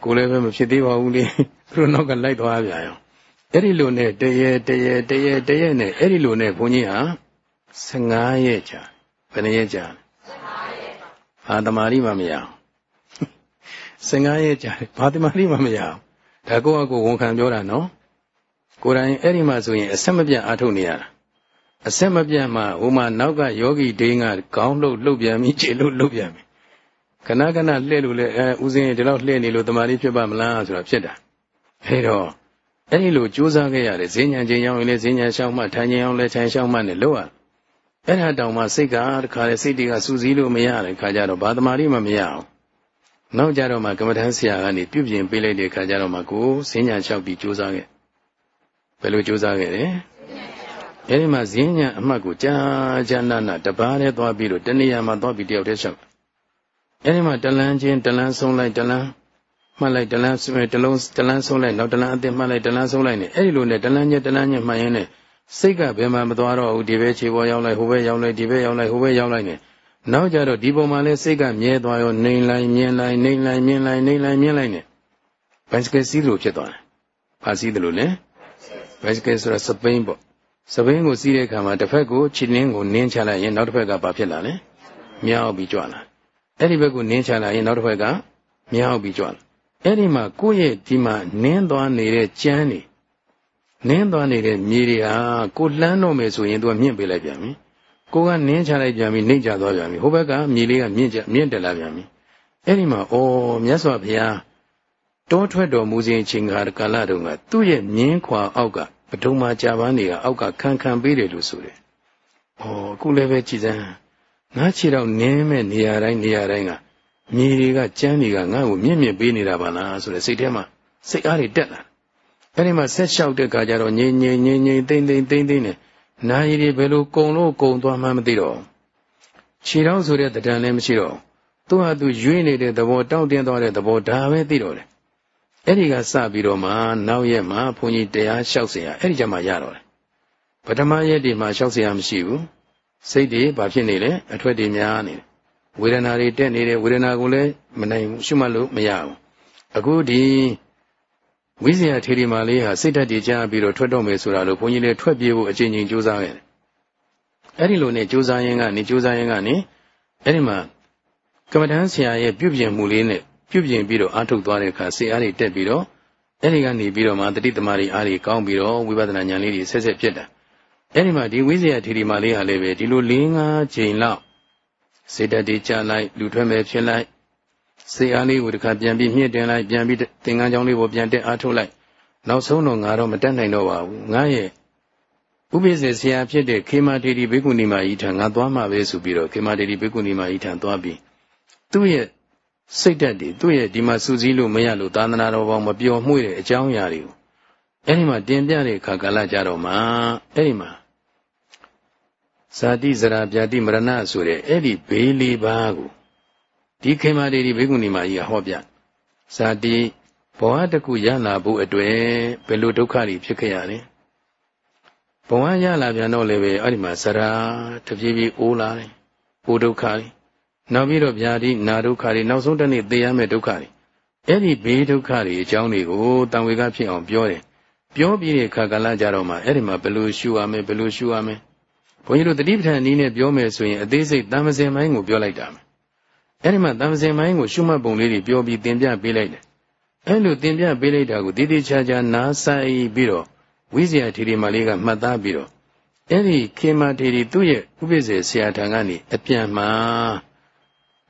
ကိုလည်းပဲမဖြစ်သေးပါဘူးလေသူတို့နောက်ကလိုက်သွားပြန်ရောအဲ့ဒီလိုနဲ့တရေတရေတရေတရေနဲ့အဲ့ဒီလိုနဲ့ဘုန်းကြီးဟာ15ရက်ကြာဘယ်နှရက်ကြာ15ရက်ဘာတမာရီမှမရအောင်15ရက်ကြာဘာတမာရီမှမရအောင်ဒါကိုယ့်အကိုဝန်ခံပြောတာနော်ကိုယ်တိုင်အဲ့ဒီမှာဆိုရင်အဆက်မပြတ်အားထုတ်နေရတာအဆက်မပြတ်မှဟိုမှာနောက်ကယောဂီဒိန်းကခေါင်းလှုပ်လှုပ်ပြန်ပြီးခြေလှုပ်လှုပ်ပြန်ပြီ ခဏခဏလှည့်လို့လဲအဲဥစဉ်ဒီလောက်လှည့်နေလို့တမာရီဖြစ်ပါမလားဆိုတာဖြစ်တာအဲတော့အဲ့ဒီလိုကြိုးစားခဲ့ရတယ်ဈဉ္ဉံချင်းရောက်ရင်လည်းဈဉ္ဉံရှောင်းမှထိုင်ချင်းအောင်လည်းထိုင်ရှောင်းမှနဲ့လို့ရအဲ့ဒါတောင်မှစိတ်ကတခါလေစိတ်တွေကစူးစီးလို့မရတဲ့ခါကျတော့ဘာတမာရီမှမရအောင်နောက်ကြတော့မှကမ္မထမ်းဆရာကနေပြုပြင်ပေးလိုက်တဲ့ခါကျတော့မှကိုဈဉ္ဉံလျှောက်ပြီးကြိုးစားခဲ့ဘယ်လိုကြိုးစားခဲ့လဲအဲဒီမှာဈဉ္ဉံအမှတ်ကိုကြာကြာနာနာတပါးနဲ့သွားပြီးတော့တဏှာမှာသွားပြီးတယောက်တည်းလျှောက် အဲဒီမှာတလန်းချင်းတလန်းဆုံးလိုက်တလန်းမှတ်လိုက်တလန်းတလုံးတလန်းဆုံးလိုက်နောက်တလန်းအသစ်မှတ်လိုက်တလန်းဆုံးလိုက်နေအဲ့ဒီလိုနဲ့တလန်းညက်တလန်းညက်မှတ်ရင်းနဲ့စိတ်ကဘယ်မှမသွားတော့ဘူးဒီဘက်ခြေပေါ်ရောက်လိုက်ဟိုဘက်ရောက်လိုက်ဒီဘက်ရောက်လိုက်ဟိုဘက်ရောက်လိုက်နေနောက်ကြတော့ဒီပုံမှာလဲစိတ်ကမြဲသွားရောနှိမ်လိုက်မြင်လိုက်နှိမ်လိုက်မြင်လိုက်နှိမ်လိုက်မြင်လိုက်နေဘိုင်စကယ်စီးလို့ဖြစ်သွားတယ်။ဘာစီးတယ်လို့လဲဘိုင်စကယ်ဆိုတာစပိန်ပေါ့စပိန်ကိုစီးတဲ့အခါမှာတစ်ဖက်ကိုခြေနှင်းကိုနင်းချလိုက်ရင်နောက်တစ်ဖက်ကဘာဖြစ်လာလဲမြောက်ပြီးကြွလာ အဲ့ဒီဘက်ကိုနင်းချလိုက်ရင်နောက်တစ်ဖက်ကမြောက်ပြီးကြွလာအဲ့ဒီမှာကိုယ့်ရဲ့ဒီမှာနင်းသွားနေတဲ့ကြမ်းနေနင်းသွားနေတဲ့မြေတွေဟာကိုလှမ်းတော့မယ်ဆိုရင်သူကမြင့်ပေးလိုက်ပြန်ပြီကိုကနင်းချလိုက်ပြန်ပြီနှိမ့်ချသွားပြန်ပြီဟိုဘက်ကမြေလေးကမြင့်ချမြင့်တက်လာပြန်ပြီအဲ့ဒီမှာအော်မြတ်စွာဘုရားတောထွက်တော်မူစဉ်ချိန်ကာလတုန်းကသူ့ရဲ့မြင်းခွာအောက်ကပဒုံမာကြာပန်းတွေကအောက်ကခံခံပေးတယ်လို့ဆိုတယ်။ဩအခုလည်းပဲကြည်စမ်း ငါခြေတော့နင်းမဲ့နေရာတိုင်းနေရာတိုင်းကမြေတွေကကြမ်းတွေကငါ့ကိုမြင့်မြင့်ပေးနေတာပါလားဆိုတဲ့စိတ်ထဲမှာစိတ်အားတွေတက်လာ။အဲဒီမှာဆက်လျှောက်တဲ့ခါကျတော့ငြိမ်ငြိမ်ငြိမ်ငြိမ်သိမ့်သိမ့်သိမ့်သိမ့်နဲ့နာရီတွေဘယ်လိုကုံလို့ကုံသွားမှမသိတော့ခြေတော့ဆိုတဲ့တံလည်းမရှိတော့သူ့ဟာသူရွေးနေတဲ့သဘောတောင့်တင်းသွားတဲ့သဘောဒါပဲသိတော့တယ်အဲ့ဒီကစပြီးတော့မှနောက်ရက်မှာဘုန်းကြီးတရားလျှောက်เสียအဲ့ဒီကြမှာရတော့တယ်ပထမရက်ဒီမှာလျှောက်เสียမရှိဘူး စိတ်တွေဘာဖြစ်နေလဲအထွက်တွေများနေတယ်ဝေဒနာတွေတက်နေတယ်ဝေဒနာကိုလည်းမနိုင်ဘူးရှုမှတ်လို့မရဘူးအခုဒီဝိဇ္ဇာထေရီမာလေးဟာစိတ်ဓာတ်တွေကြားပြီးတော့ထွက်တော့မယ်ဆိုတာလို့ဘုန်းကြီးလည်းထွက်ပြေးဖို့အချိန်ချင်းကြိုးစားရတယ်အဲ့ဒီလိုနဲ့ကြိုးစားရင်းကနေကြိုးစားရင်းကနေအဲ့ဒီမှာကမ္မဋ္ဌာန်းဆရာရဲ့ပြုပြင်မှုလေးနဲ့ပြုပြင်ပြီးတော့အားထုတ်သွားတဲ့အခါစိတ်အားတွေတက်ပြီးတော့အဲ့ဒီကနေပြီးတော့မှတတိသမารီအားတွေကောင်းပြီးတော့ဝိပဿနာဉာဏ်လေးတွေဆက်ဆက်ဖြစ်တာ အဲ့ဒီမှာဒီဝိဇ္ဇာထေရီမာလေးဟာလည်းပဲဒီလို၄၅ချိန်လောက်စေတတိကြလိုက်လူထွက်မဲ့ဖြစ်လိုက်စေအားလေးကိုတစ်ခါပြန်ပြီးမြင့်တင်လိုက်ပြန်ပြီးသင်္ကန်းကြောင်းလေးကိုပြန်တက်အားထုတ်လိုက်နောက်ဆုံးတော့ငါတော့မတက်နိုင်တော့ပါဘူးငါရဲ့ဥပိ္ပစေဆရာဖြစ်တဲ့ခေမာတေတီဘေကုဏီမာဤထံငါသွားမှာပဲဆိုပြီးတော့ခေမာတေတီဘေကုဏီမာဤထံသွားပြီးသူ့ရဲ့စိတ်ဓာတ်တွေသူ့ရဲ့ဒီမှာစူးစီးလို့မရလို့သာသနာတော်ဘောင်မပျော်မှုတဲ့အကြောင်းအရာတွေကိုအဲ့ဒီမှာတင်ပြတဲ့အခါကာလကြတော့မှအဲ့ဒီမှာ ဇာတိဇရာဗျာတိမရဏဆိုတဲ့အဲ့ဒီဘေးလေးပါးကိုဒီခေမာတေဒီဘေကုဏီမာကြီးကဟောပြဇာတိဘဝတခုရလာဖို့အတွက်ဘယ်လိုဒုက္ခတွေဖြစ်ခဲ့ရလဲဘဝရလာပြန်တော့လည်းပဲအဲ့ဒီမှာဇရာတပြေးပြေးအိုးလာတယ်အိုးဒုက္ခတွေနောက်ပြီးတော့ဗျာတိနာဒုက္ခတွေနောက်ဆုံးတစ်နေ့သိရမယ့်ဒုက္ခတွေအဲ့ဒီဘေးဒုက္ခတွေအကြောင်းတွေကိုတံဝေကဖြစ်အောင်ပြောတယ်ပြောပြီးတဲ့အခါကလည်းကြတော့မှအဲ့ဒီမှာဘယ်လိုရှုရမလဲဘယ်လိုရှုရမလဲ ဘုန်းကြီးတို့တတိပဋ္ဌာန်နည်းနဲ့ပြောမယ်ဆိုရင်အသေးစိတ်တမ္ပဇင်မိုင်းကိုပြောလိုက်တာမယ်အဲ့ဒီမှာတမ္ပဇင်မိုင်းကိုရှုမှတ်ပုံလေးတွေပြောပြီးသင်ပြပေးလိုက်တယ်အဲ့လိုသင်ပြပေးလိုက်တာကိုတည်တည်ချာချာနားဆိုင်ပြီးတော့ဝိဇ္ဇာထီရီမလေးကမှတ်သားပြီးတော့အဲ့ဒီခေမာထီရီသူ့ရဲ့ဥပ္ပဇေဆရာထံကနေအပြန်မှာ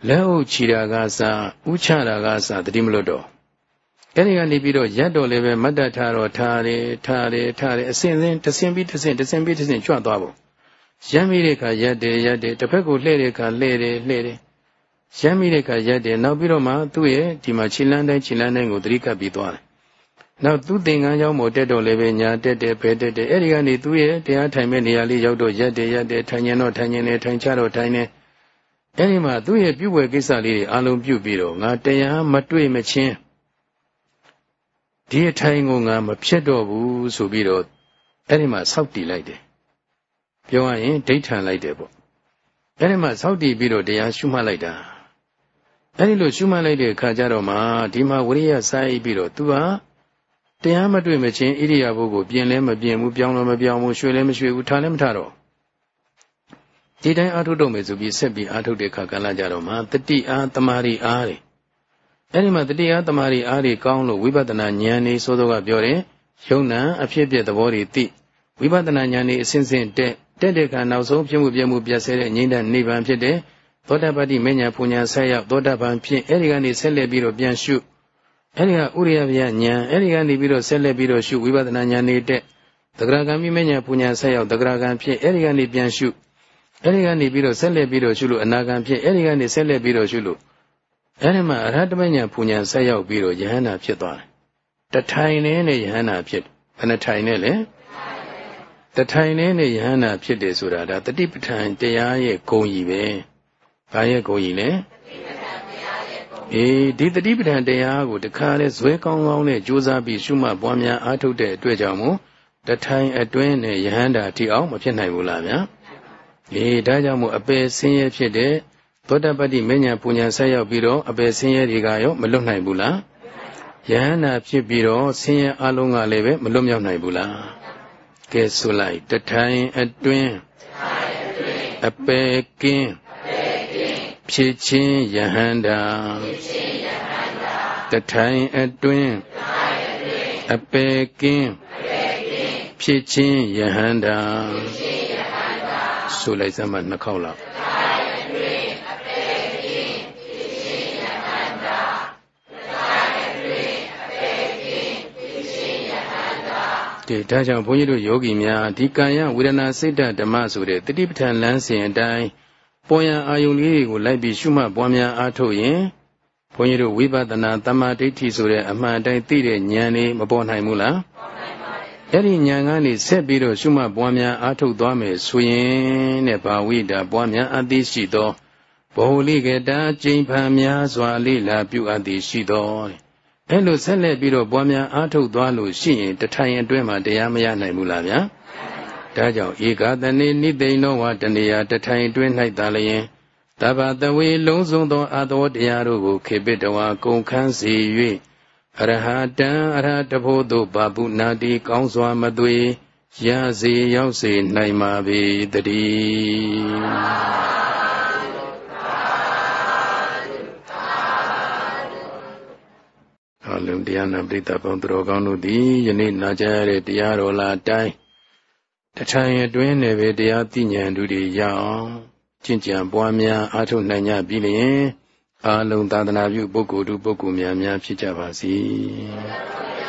လက်အုပ်ချီတာကစားဥချတာကစားတတိမလွတ်တော့အဲ့ဒီကနေပြီးတော့ရက်တော်လည်းပဲမတ်တထားတော့ထားတယ်ထားတယ်ထားတယ်အစဉ်စဉ်တဆင်ပြီးတဆင်တဆင်ပြီးတဆင်ကြွသွားဖို့ ရမ်းမိတဲ့အခါရက်တယ်ရက်တယ်တစ်ဖက်ကိုလှည့်တဲ့အခါလှည့်တယ်လှည့်တယ်ရမ်းမိတဲ့အခါရက်တယ်နောက်ပြီးတော့မှသူ့ရဲ့ဒီမှာခြေလန်းတိုင်းခြေလန်းတိုင်းကိုသတိကပ်ပြီးသွားတယ်နောက်သူသင်္ကန်းကျောင်းပေါ်တက်တော့လည်းပဲညာတက်တယ်ဖဲတက်တယ်အဲ့ဒီကနေသူ့ရဲ့တရားထိုင်မဲ့နေရာလေးရောက်တော့ရက်တယ်ရက်တယ်ထိုင်ရင်တော့ထိုင်ရင်လည်းထိုင်ချတော့ထိုင်နေအဲဒီမှာသူ့ရဲ့ပြုဝယ်ကိစ္စလေးတွေအလုံးပြုပြီးတော့ငါတရားမတွေ့မချင်းဒီအထိုင်ကိုငါမဖြစ်တော့ဘူးဆိုပြီးတော့အဲ့ဒီမှာစောက်တည်လိုက်တယ် ပြောရရင်ဒိဋ္ဌံလိုက်တယ်ပေါ့အဲ့ဒီမှာစောက်တည်ပြီးတော့တရားရှုမှတ်လိုက်တာအဲ့ဒီလိုရှုမှတ်လိုက်တဲ့အခါကျတော့မှဒီမှာဝရိယစိုက်ပြီးတော့သူကတရားမတွေ့မချင်းဣရိယာပုကိုပြင်လဲမပြင်ဘူးပြောင်းလဲမပြောင်းဘူးရွှေလဲမရွှေဘူးထားလဲမထားတော့ဒီတိုင်းအာထုတော့မယ်ဆိုပြီးဆက်ပြီးအာထုတဲ့အခါကလည်းကြတော့မှတတိအားတမာရီအားတွေအဲ့ဒီမှာတတိအားတမာရီအားတွေကောင်းလို့ဝိပဿနာဉာဏ်နေစိုးစိုးကပြောတယ်ယုံနာအဖြစ်ပြက်သဘောတွေသိဝိပဿနာဉာဏ်နေအစဉ်စဉ်တက် တက်တဲ့အခါနောက်ဆုံးဖြစ်မှုပြမှုပြဆဲတဲ့ငြိမ့်တဲ့နိဗ္ဗာန်ဖြစ်တဲ့သောတာပတိမဉ္ဇဉ်ပူညာဆက်ရောက်သောတာပန်ဖြစ်အဲ့ဒီကနေဆက်လက်ပြီးတော့ပြန်ရှုအဲ့ဒီကဥရိယဗျာဉာဏ်အဲ့ဒီကနေပြီးတော့ဆက်လက်ပြီးတော့ရှုဝိပဿနာဉာဏ်နေတဲ့သဂရကံမိမဉ္ဇဉ်ပူညာဆက်ရောက်သဂရကံဖြစ်အဲ့ဒီကနေပြန်ရှုအဲ့ဒီကနေပြီးတော့ဆက်လက်ပြီးတော့ရှုလို့အနာဂံဖြစ်အဲ့ဒီကနေဆက်လက်ပြီးတော့ရှုလို့အဲ့ဒီမှာအရဟတမညာပူညာဆက်ရောက်ပြီးတော့ယဟန္တာဖြစ်သွားတယ်တထိုင်နဲ့နဲ့ယဟန္တာဖြစ်ဘယ်နှထိုင်နဲ့လဲ တထိုင်နဲ့နဲ့ယဟန္တာဖြစ်တယ်ဆိုတာဒါတတိပဋ္ဌာန်တရားရဲ့ဂုံကြီးပဲဘာရဲ့ဂုံကြီးလဲအေးဒီတတိပဋ္ဌာန်တရားကိုတခါလဲဇွဲကောင်းကောင်းနဲ့ကြိုးစားပြီးရှုမှတ်ပွားများအားထုတ်တဲ့အတွက်ကြောင့်မို့တထိုင်အတွင်းနဲ့ယဟန္တာထိအောင်မဖြစ်နိုင်ဘူးလားဗျာအေးဒါကြောင့်မို့အပယ်ဆင်းရဲဖြစ်တဲ့သောတပတ္တိမဉ္ဇဉ်ပူညာဆက်ရောက်ပြီးတော့အပယ်ဆင်းရဲတွေကရောမလွတ်နိုင်ဘူးလားယဟန္တာဖြစ်ပြီးတော့ဆင်းရဲအလုံးကလည်းပဲမလွတ်မြောက်နိုင်ဘူးလား ကဲဆိုလိုက်တထိုင်အတွင်းအပယ်ကင်းဖြစ်ခြင်းယဟန္တာတထိုင်အတွင်းအပေကင်းဖြစ်ခြင်းယဟန္တာဆိုလိုက်စမ်းမနှစ်ခေါက်လောက် ကဲဒါကြောင့်ဘုန်းကြီးတို့ယောဂီများဒီကာယဝေဒနာစိတ်ဓဓမ္မဆိုတဲ့တတိပဋ္ဌာန်လမ်းစဉ်အတိုင်းပေါ်ရန်အာယုန်လေးတွေကိုလိုက်ပြီးရှုမှတ်ပွားများအားထုတ်ရင်ဘုန်းကြီးတို့ဝိပဿနာတမ္မာဒိဋ္ဌိဆိုတဲ့အမှန်တိုင်းသိတဲ့ဉာဏ်လေးမပေါ်နိုင်ဘူးလားအဲ့ဒီဉာဏ်ကနေဆက်ပြီးတော့ရှုမှတ်ပွားများအားထုတ်သွားမယ်ဆိုရင်တဲ့ဘာဝိတာပွားများအသိရှိသောဘောလိကတာကျိန်ဖန်များစွာလိလာပြုအပ်သည်ရှိသော အဲ့လိုဆက်လက်ပြီးတော့ပွားများအားထုတ်သွားလို့ရှိရင်တထိုင်အတွင်းမှာတရားမရနိုင်ဘူးလားဗျာဒါကြောင့်ဧကတနေနိသိဏောဝတနေယတထိုင်တွင်၌သာလျင်တဘာတဝေလုံးစုံသောအသောတရားတို့ကိုခေပိတဝါကုန်ခန်းစေ၍အရဟတံအရဟတဖို့သို့ဘာပုနာတိကောင်းစွာမသွေရစေရောက်စေနိုင်ပါပေတည်း အလုံးတရားနာပရိသတ်ပေါင်းသူတော်ကောင်းတို့သည်ယနေ့နာကြားရတဲ့တရားတော်လာတိုင်းတထိုင်အတွင်းနဲ့ပဲတရားသိဉာဏ်တို့တွေရအောင်ကျင့်ကြံပွားများအားထုတ်နိုင်ကြပြီလျင်အာလုံးသာသနာပြုပုဂ္ဂိုလ်တို့ပုဂ္ဂိုလ်များများဖြစ်ကြပါစေ။